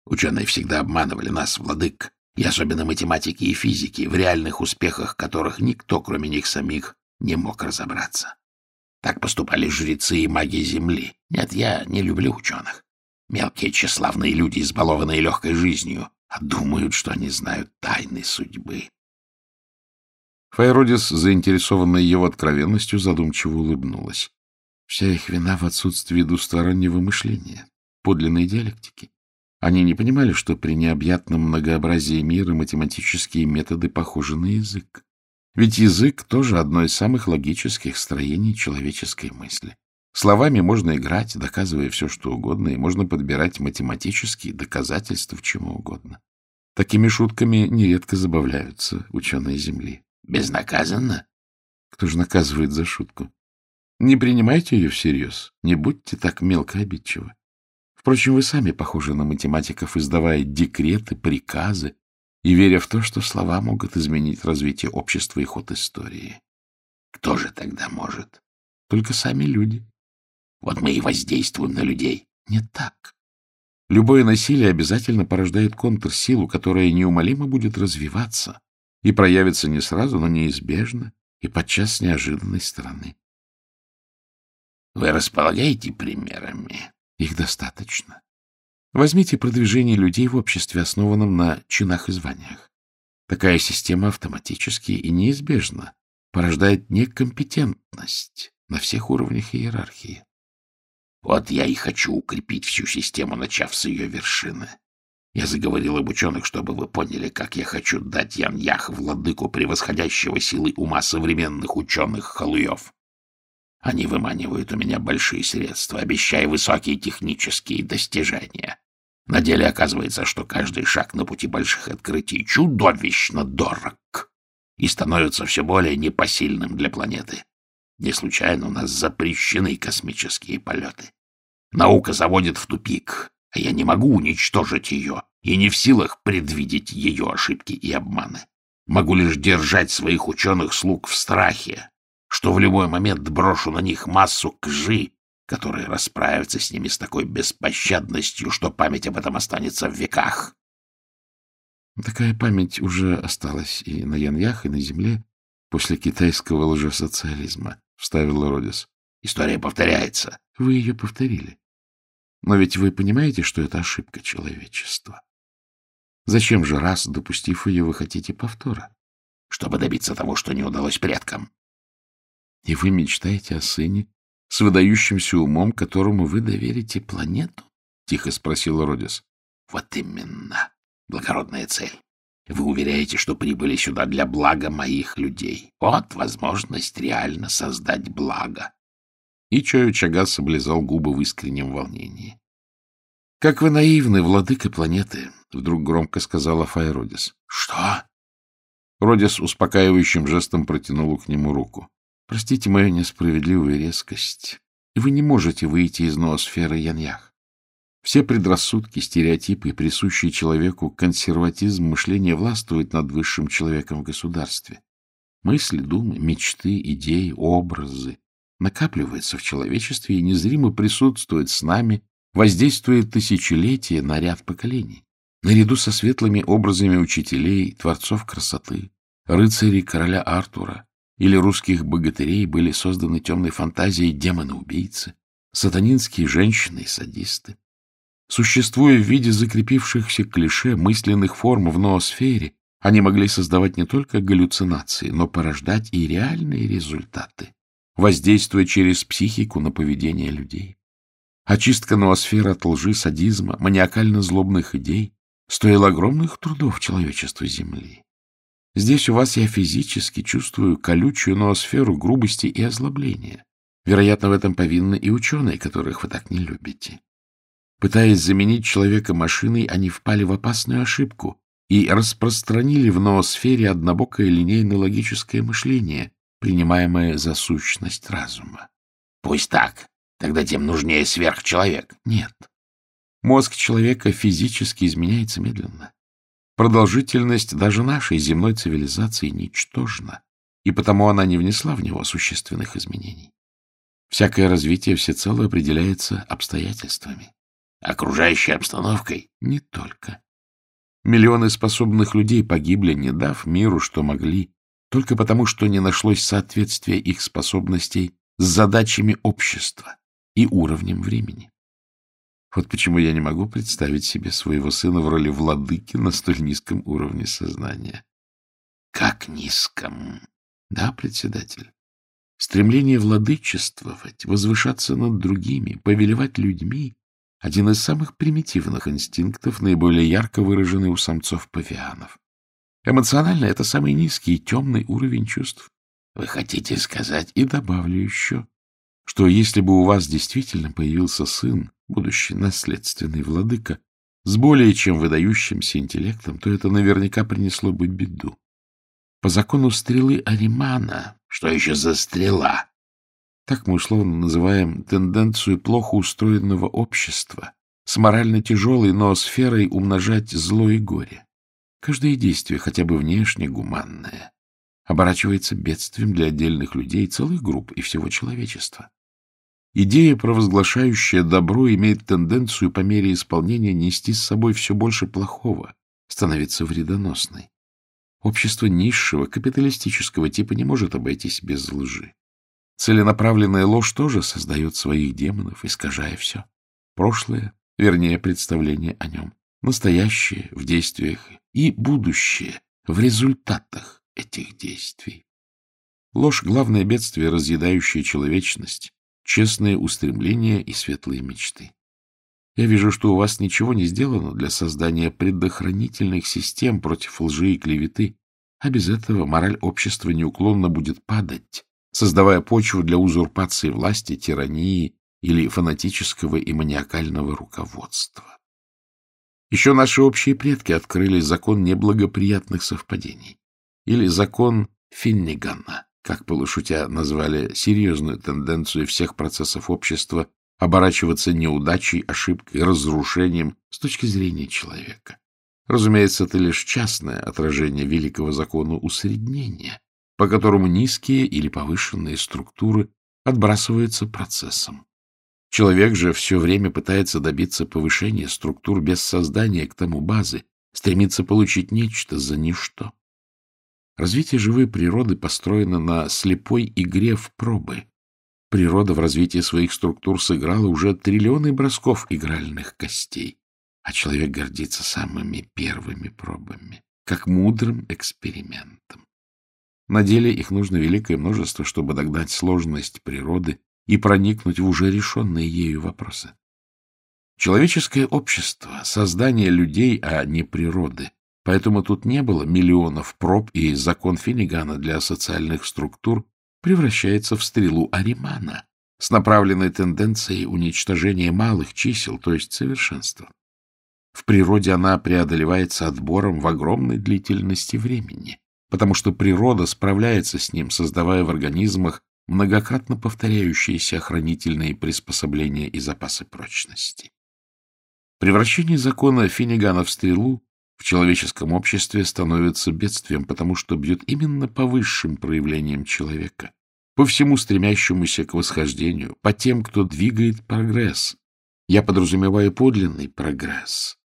Ученые всегда обманывали нас, владык, и особенно математики и физики, в реальных успехах которых никто, кроме них самих, не мог разобраться. Так поступали жрецы и маги Земли. Нет, я не люблю ученых. Мелкие тщеславные люди, избалованные легкой жизнью, а думают, что они знают тайны судьбы. Файродис, заинтересованная его откровенностью, задумчиво улыбнулась. Вся их вина в отсутствии двустороннего мышления, подлинной диалектики. Они не понимали, что при необъятном многообразии мира математические методы похожи на язык. Ведь язык тоже одно из самых логических строений человеческой мысли. Словами можно играть, доказывая все, что угодно, и можно подбирать математические доказательства чему угодно. Такими шутками нередко забавляются ученые Земли. Безнаказанно? Кто же наказывает за шутку? Не принимайте ее всерьез, не будьте так мелко обидчивы. Впрочем, вы сами похожи на математиков, издавая декреты, приказы и веря в то, что слова могут изменить развитие общества и ход истории. Кто же тогда может? Только сами люди. Вот мы и воздействуем на людей. Не так. Любое насилие обязательно порождает контрсилу, которая неумолимо будет развиваться и проявится не сразу, но неизбежно и подчас неожиданной стороны. Вы располагаете примерами? Их достаточно. Возьмите продвижение людей в обществе, основанном на чинах и званиях. Такая система автоматически и неизбежно порождает некомпетентность на всех уровнях иерархии. Вот я и хочу укрепить всю систему, начав с ее вершины. Я заговорил об ученых, чтобы вы поняли, как я хочу дать Ян-Ях владыку превосходящего силой ума современных ученых-халуев. Они выманивают у меня большие средства, обещая высокие технические достижения. На деле оказывается, что каждый шаг на пути больших открытий чудовищно дорог и становится все более непосильным для планеты. Не случайно у нас запрещены космические полеты. Наука заводит в тупик, а я не могу уничтожить ее и не в силах предвидеть ее ошибки и обманы. Могу лишь держать своих ученых-слуг в страхе, что в любой момент брошу на них массу кжи, которые расправятся с ними с такой беспощадностью, что память об этом останется в веках. Такая память уже осталась и на Яньях, и на Земле после китайского лжесоциализма, — вставил Родис. История повторяется. Вы ее повторили. Но ведь вы понимаете, что это ошибка человечества. Зачем же, раз допустив ее, вы хотите повтора? Чтобы добиться того, что не удалось предкам. И вы мечтаете о сыне с выдающимся умом, которому вы доверите планету? — тихо спросил Родис. — Вот именно. Благородная цель. Вы уверяете, что прибыли сюда для блага моих людей. Вот возможность реально создать благо. И Чою Чагас облизал губы в искреннем волнении. — Как вы наивны, владыка планеты! — вдруг громко сказала Файродис. — Что? Родис успокаивающим жестом протянул к нему руку. — Простите мою несправедливую резкость. Вы не можете выйти из ноосферы Яньях. Все предрассудки, стереотипы, присущие человеку, консерватизм мышления властвует над высшим человеком в государстве. Мысли, думы, мечты, идеи, образы накапливаются в человечестве и незримо присутствуют с нами, воздействует тысячелетия на ряд поколений. Наряду со светлыми образами учителей, творцов красоты, рыцарей короля Артура или русских богатырей были созданы темной фантазией демоны-убийцы, сатанинские женщины и садисты. Существуя в виде закрепившихся клише мысленных форм в ноосфере, они могли создавать не только галлюцинации, но порождать и реальные результаты, воздействуя через психику на поведение людей. Очистка ноосферы от лжи, садизма, маниакально-злобных идей стоила огромных трудов человечеству Земли. Здесь у вас я физически чувствую колючую ноосферу грубости и озлобления. Вероятно, в этом повинны и ученые, которых вы так не любите. Пытаясь заменить человека машиной, они впали в опасную ошибку и распространили в ноосфере однобокое линейно-логическое мышление, принимаемое за сущность разума. Пусть так. Тогда тем нужнее сверхчеловек. Нет. Мозг человека физически изменяется медленно. Продолжительность даже нашей земной цивилизации ничтожна, и потому она не внесла в него существенных изменений. Всякое развитие всецело определяется обстоятельствами окружающей обстановкой? Не только. Миллионы способных людей погибли, не дав миру, что могли, только потому, что не нашлось соответствия их способностей с задачами общества и уровнем времени. Вот почему я не могу представить себе своего сына в роли владыки на столь низком уровне сознания. Как низком? Да, председатель. Стремление владычествовать, возвышаться над другими, повелевать людьми один из самых примитивных инстинктов, наиболее ярко выраженный у самцов-павианов. Эмоционально это самый низкий и темный уровень чувств. Вы хотите сказать? И добавлю еще, что если бы у вас действительно появился сын, будущий наследственный владыка, с более чем выдающимся интеллектом, то это наверняка принесло бы беду. По закону стрелы Аримана... Что еще за стрела? Так мы условно называем тенденцию плохо устроенного общества с морально тяжелой ноосферой умножать зло и горе. Каждое действие, хотя бы внешне гуманное, оборачивается бедствием для отдельных людей, целых групп и всего человечества. Идея, провозглашающая добро, имеет тенденцию по мере исполнения нести с собой все больше плохого, становиться вредоносной. Общество низшего, капиталистического типа не может обойтись без лжи. Целенаправленная ложь тоже создает своих демонов, искажая все. Прошлое, вернее, представление о нем. Настоящее в действиях и будущее в результатах этих действий. Ложь — главное бедствие, разъедающее человечность, честные устремления и светлые мечты. Я вижу, что у вас ничего не сделано для создания предохранительных систем против лжи и клеветы, а без этого мораль общества неуклонно будет падать, создавая почву для узурпации власти, тирании или фанатического и маниакального руководства. Еще наши общие предки открыли закон неблагоприятных совпадений, или закон Финнигана, как полушутя назвали серьезную тенденцию всех процессов общества оборачиваться неудачей, ошибкой, разрушением с точки зрения человека. Разумеется, это лишь частное отражение великого закона усреднения, по которому низкие или повышенные структуры отбрасываются процессом. Человек же все время пытается добиться повышения структур без создания к тому базы, стремится получить нечто за ничто. Развитие живой природы построено на слепой игре в пробы. Природа в развитии своих структур сыграла уже триллионы бросков игральных костей, а человек гордится самыми первыми пробами, как мудрым экспериментом. На деле их нужно великое множество, чтобы догнать сложность природы и проникнуть в уже решенные ею вопросы. Человеческое общество — создание людей, а не природы, поэтому тут не было миллионов проб, и закон Финнигана для социальных структур превращается в стрелу Аримана с направленной тенденцией уничтожения малых чисел, то есть совершенства. В природе она преодолевается отбором в огромной длительности времени, потому что природа справляется с ним, создавая в организмах многократно повторяющиеся охранительные приспособления и запасы прочности. Превращение закона Финнигана в стрелу в человеческом обществе становится бедствием, потому что бьет именно по высшим проявлениям человека, по всему стремящемуся к восхождению, по тем, кто двигает прогресс. Я подразумеваю подлинный прогресс,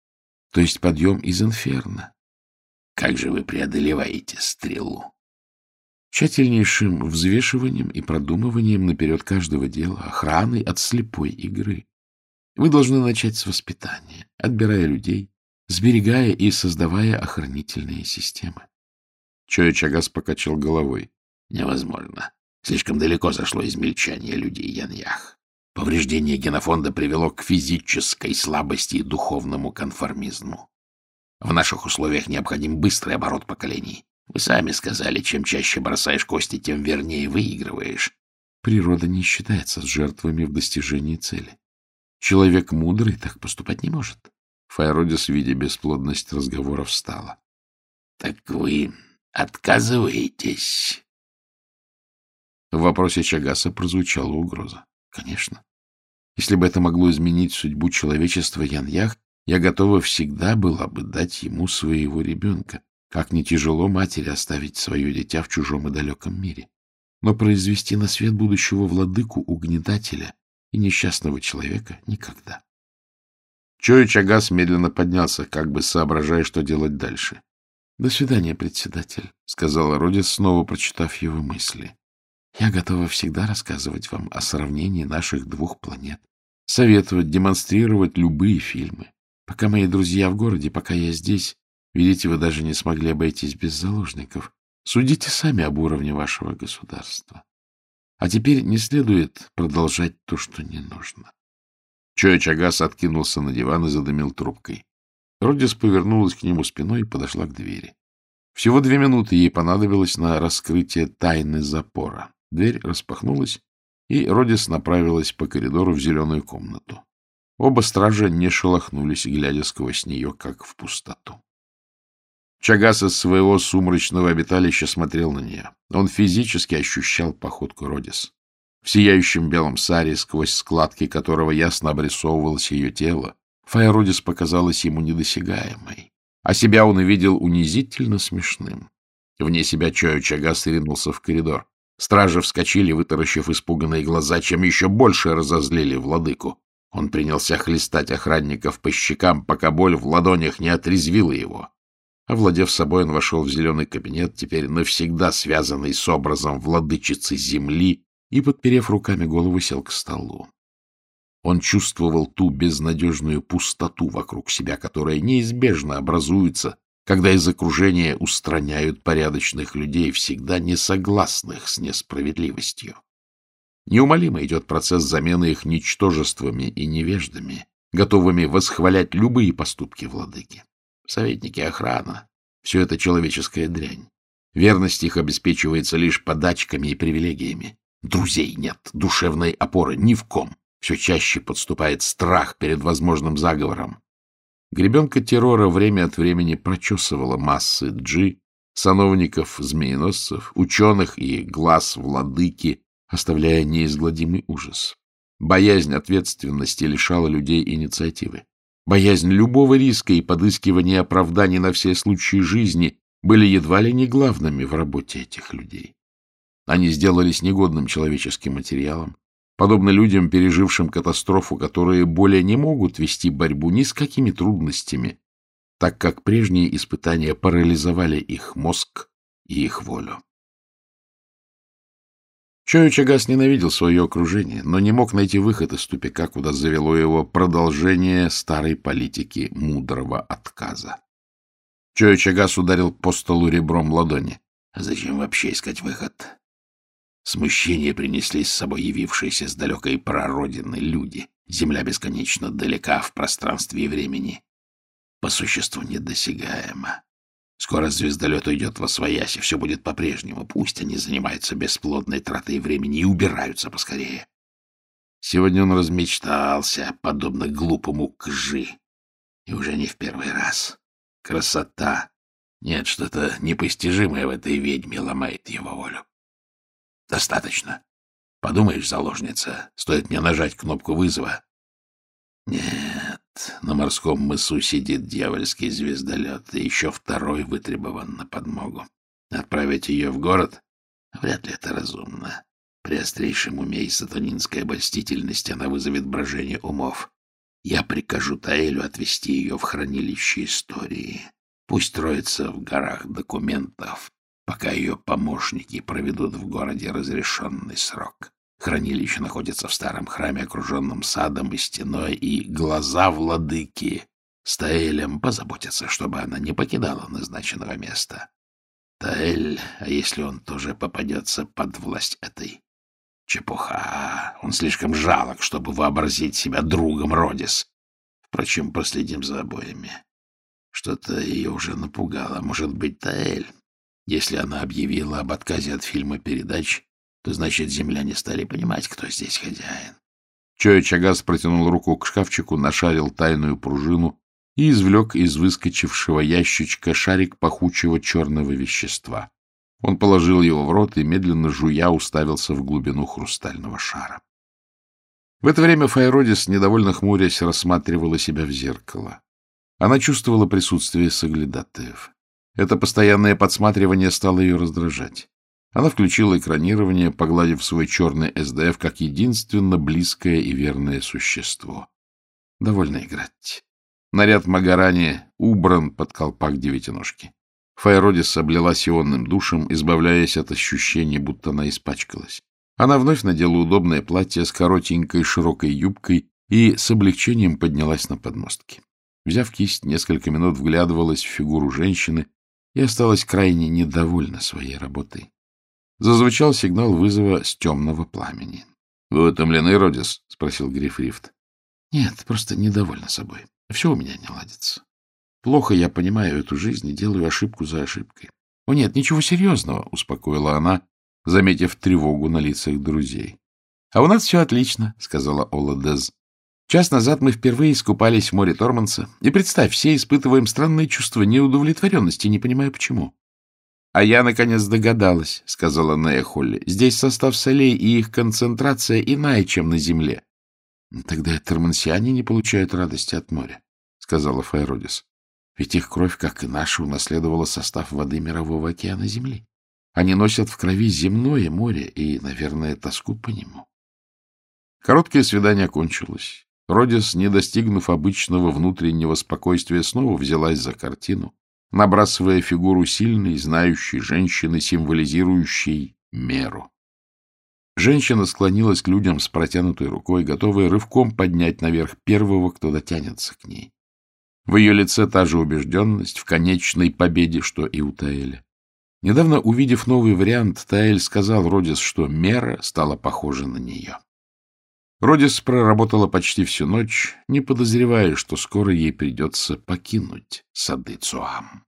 то есть подъем из инферно. Как же вы преодолеваете стрелу? Тщательнейшим взвешиванием и продумыванием наперед каждого дела, охраной от слепой игры. Вы должны начать с воспитания, отбирая людей, сберегая и создавая охранительные системы. Чоя Чагас покачал головой. Невозможно. Слишком далеко зашло измельчание людей Яньях. Повреждение генофонда привело к физической слабости и духовному конформизму. В наших условиях необходим быстрый оборот поколений. Вы сами сказали, чем чаще бросаешь кости, тем вернее выигрываешь. Природа не считается с жертвами в достижении цели. Человек мудрый так поступать не может. Файродис, видя бесплодность разговора, встала. — Так вы отказываетесь? В вопросе Чагаса прозвучала угроза. — Конечно. Если бы это могло изменить судьбу человечества Яньях, я готова всегда была бы дать ему своего ребенка. Как не тяжело матери оставить свое дитя в чужом и далеком мире. Но произвести на свет будущего владыку, угнетателя и несчастного человека никогда. Чой Чагас медленно поднялся, как бы соображая, что делать дальше. — До свидания, председатель, — сказала Родис, снова прочитав его мысли. — Я готова всегда рассказывать вам о сравнении наших двух планет, советовать, демонстрировать любые фильмы. Пока мои друзья в городе, пока я здесь, видите, вы даже не смогли обойтись без заложников. Судите сами об уровне вашего государства. А теперь не следует продолжать то, что не нужно. Чоя Чагас откинулся на диван и задымил трубкой. Родис повернулась к нему спиной и подошла к двери. Всего две минуты ей понадобилось на раскрытие тайны запора. Дверь распахнулась, и Родис направилась по коридору в зеленую комнату. Оба стража не шелохнулись, глядя сквозь нее, как в пустоту. Чагас из своего сумрачного обиталища смотрел на нее. Он физически ощущал походку Родис в сияющем белом саре, сквозь складки которого ясно обрисовывалось ее тело, Файродис показалась ему недосягаемой, а себя он увидел унизительно смешным. Вне себя Чою Чагас ринулся в коридор. Стражи вскочили, вытаращив испуганные глаза, чем еще больше разозлили владыку. Он принялся хлестать охранников по щекам, пока боль в ладонях не отрезвила его. Овладев собой, он вошел в зеленый кабинет, теперь навсегда связанный с образом владычицы земли, и, подперев руками голову, сел к столу. Он чувствовал ту безнадежную пустоту вокруг себя, которая неизбежно образуется, когда из окружения устраняют порядочных людей, всегда несогласных с несправедливостью. Неумолимо идет процесс замены их ничтожествами и невеждами, готовыми восхвалять любые поступки владыки. Советники охрана — все это человеческая дрянь. Верность их обеспечивается лишь подачками и привилегиями. Друзей нет, душевной опоры ни в ком. Все чаще подступает страх перед возможным заговором. Гребенка террора время от времени прочесывала массы джи, сановников-змееносцев, ученых и глаз владыки, оставляя неизгладимый ужас. Боязнь ответственности лишала людей инициативы. Боязнь любого риска и подыскивание оправданий на все случаи жизни были едва ли не главными в работе этих людей. Они сделались негодным человеческим материалом, подобно людям, пережившим катастрофу, которые более не могут вести борьбу ни с какими трудностями, так как прежние испытания парализовали их мозг и их волю. Чою Чагас ненавидел свое окружение, но не мог найти выход из тупика, куда завело его продолжение старой политики мудрого отказа. Чою Чагас ударил по столу ребром ладони. Зачем вообще искать выход? Смущение принесли с собой явившиеся с далекой прародины люди. Земля бесконечно далека в пространстве и времени. По существу недосягаема. Скоро звездолет уйдет во своясь, и все будет по-прежнему. Пусть они занимаются бесплодной тратой времени и убираются поскорее. Сегодня он размечтался, подобно глупому кжи. И уже не в первый раз. Красота. Нет, что-то непостижимое в этой ведьме ломает его волю. Достаточно. Подумаешь, заложница, стоит мне нажать кнопку вызова. Нет, на морском мысу сидит дьявольский звездолет, и еще второй вытребован на подмогу. Отправить ее в город? Вряд ли это разумно. При острейшем уме и сатанинской обольстительности она вызовет брожение умов. Я прикажу Таэлю отвезти ее в хранилище истории. Пусть роется в горах документов, пока ее помощники проведут в городе разрешенный срок. Хранилище находится в старом храме, окруженном садом и стеной, и глаза владыки с Таэлем позаботятся, чтобы она не покидала назначенного места. Таэль, а если он тоже попадется под власть этой? Чепуха. Он слишком жалок, чтобы вообразить себя другом Родис. Впрочем, проследим за обоями. Что-то ее уже напугало. Может быть, Таэль? Если она объявила об отказе от фильма передач, то значит, земляне стали понимать, кто здесь хозяин. Чоя Чагас протянул руку к шкафчику, нашарил тайную пружину и извлек из выскочившего ящичка шарик пахучего черного вещества. Он положил его в рот и, медленно жуя, уставился в глубину хрустального шара. В это время Файродис, недовольно хмурясь, рассматривала себя в зеркало. Она чувствовала присутствие соглядатаев. Это постоянное подсматривание стало ее раздражать. Она включила экранирование, погладив свой черный СДФ как единственно близкое и верное существо. Довольно играть. Наряд Магарани убран под колпак девятиножки. Файродис облилась ионным душем, избавляясь от ощущения, будто она испачкалась. Она вновь надела удобное платье с коротенькой широкой юбкой и с облегчением поднялась на подмостки. Взяв кисть, несколько минут вглядывалась в фигуру женщины и осталась крайне недовольна своей работой. Зазвучал сигнал вызова с темного пламени. — Вы утомлены, Родис? — спросил Грифрифт. — Нет, просто недовольна собой. Все у меня не ладится. Плохо я понимаю эту жизнь и делаю ошибку за ошибкой. — О нет, ничего серьезного, — успокоила она, заметив тревогу на лицах друзей. — А у нас все отлично, — сказала Ола Дез. Час назад мы впервые искупались в море Торманса, и, представь, все испытываем странное чувство неудовлетворенности, не понимая почему. — А я, наконец, догадалась, — сказала Нея Холли. — Здесь состав солей и их концентрация иная, чем на Земле. — Тогда тормансиане не получают радости от моря, — сказала Файродис. — Ведь их кровь, как и наша, унаследовала состав воды Мирового океана Земли. Они носят в крови земное море и, наверное, тоску по нему. Короткое свидание кончилось. Родис, не достигнув обычного внутреннего спокойствия, снова взялась за картину набрасывая фигуру сильной, знающей женщины, символизирующей меру. Женщина склонилась к людям с протянутой рукой, готовая рывком поднять наверх первого, кто дотянется к ней. В ее лице та же убежденность в конечной победе, что и у Таэля. Недавно увидев новый вариант, Таэль сказал Родис, что мера стала похожа на нее. Родис проработала почти всю ночь, не подозревая, что скоро ей придется покинуть сады Цуам.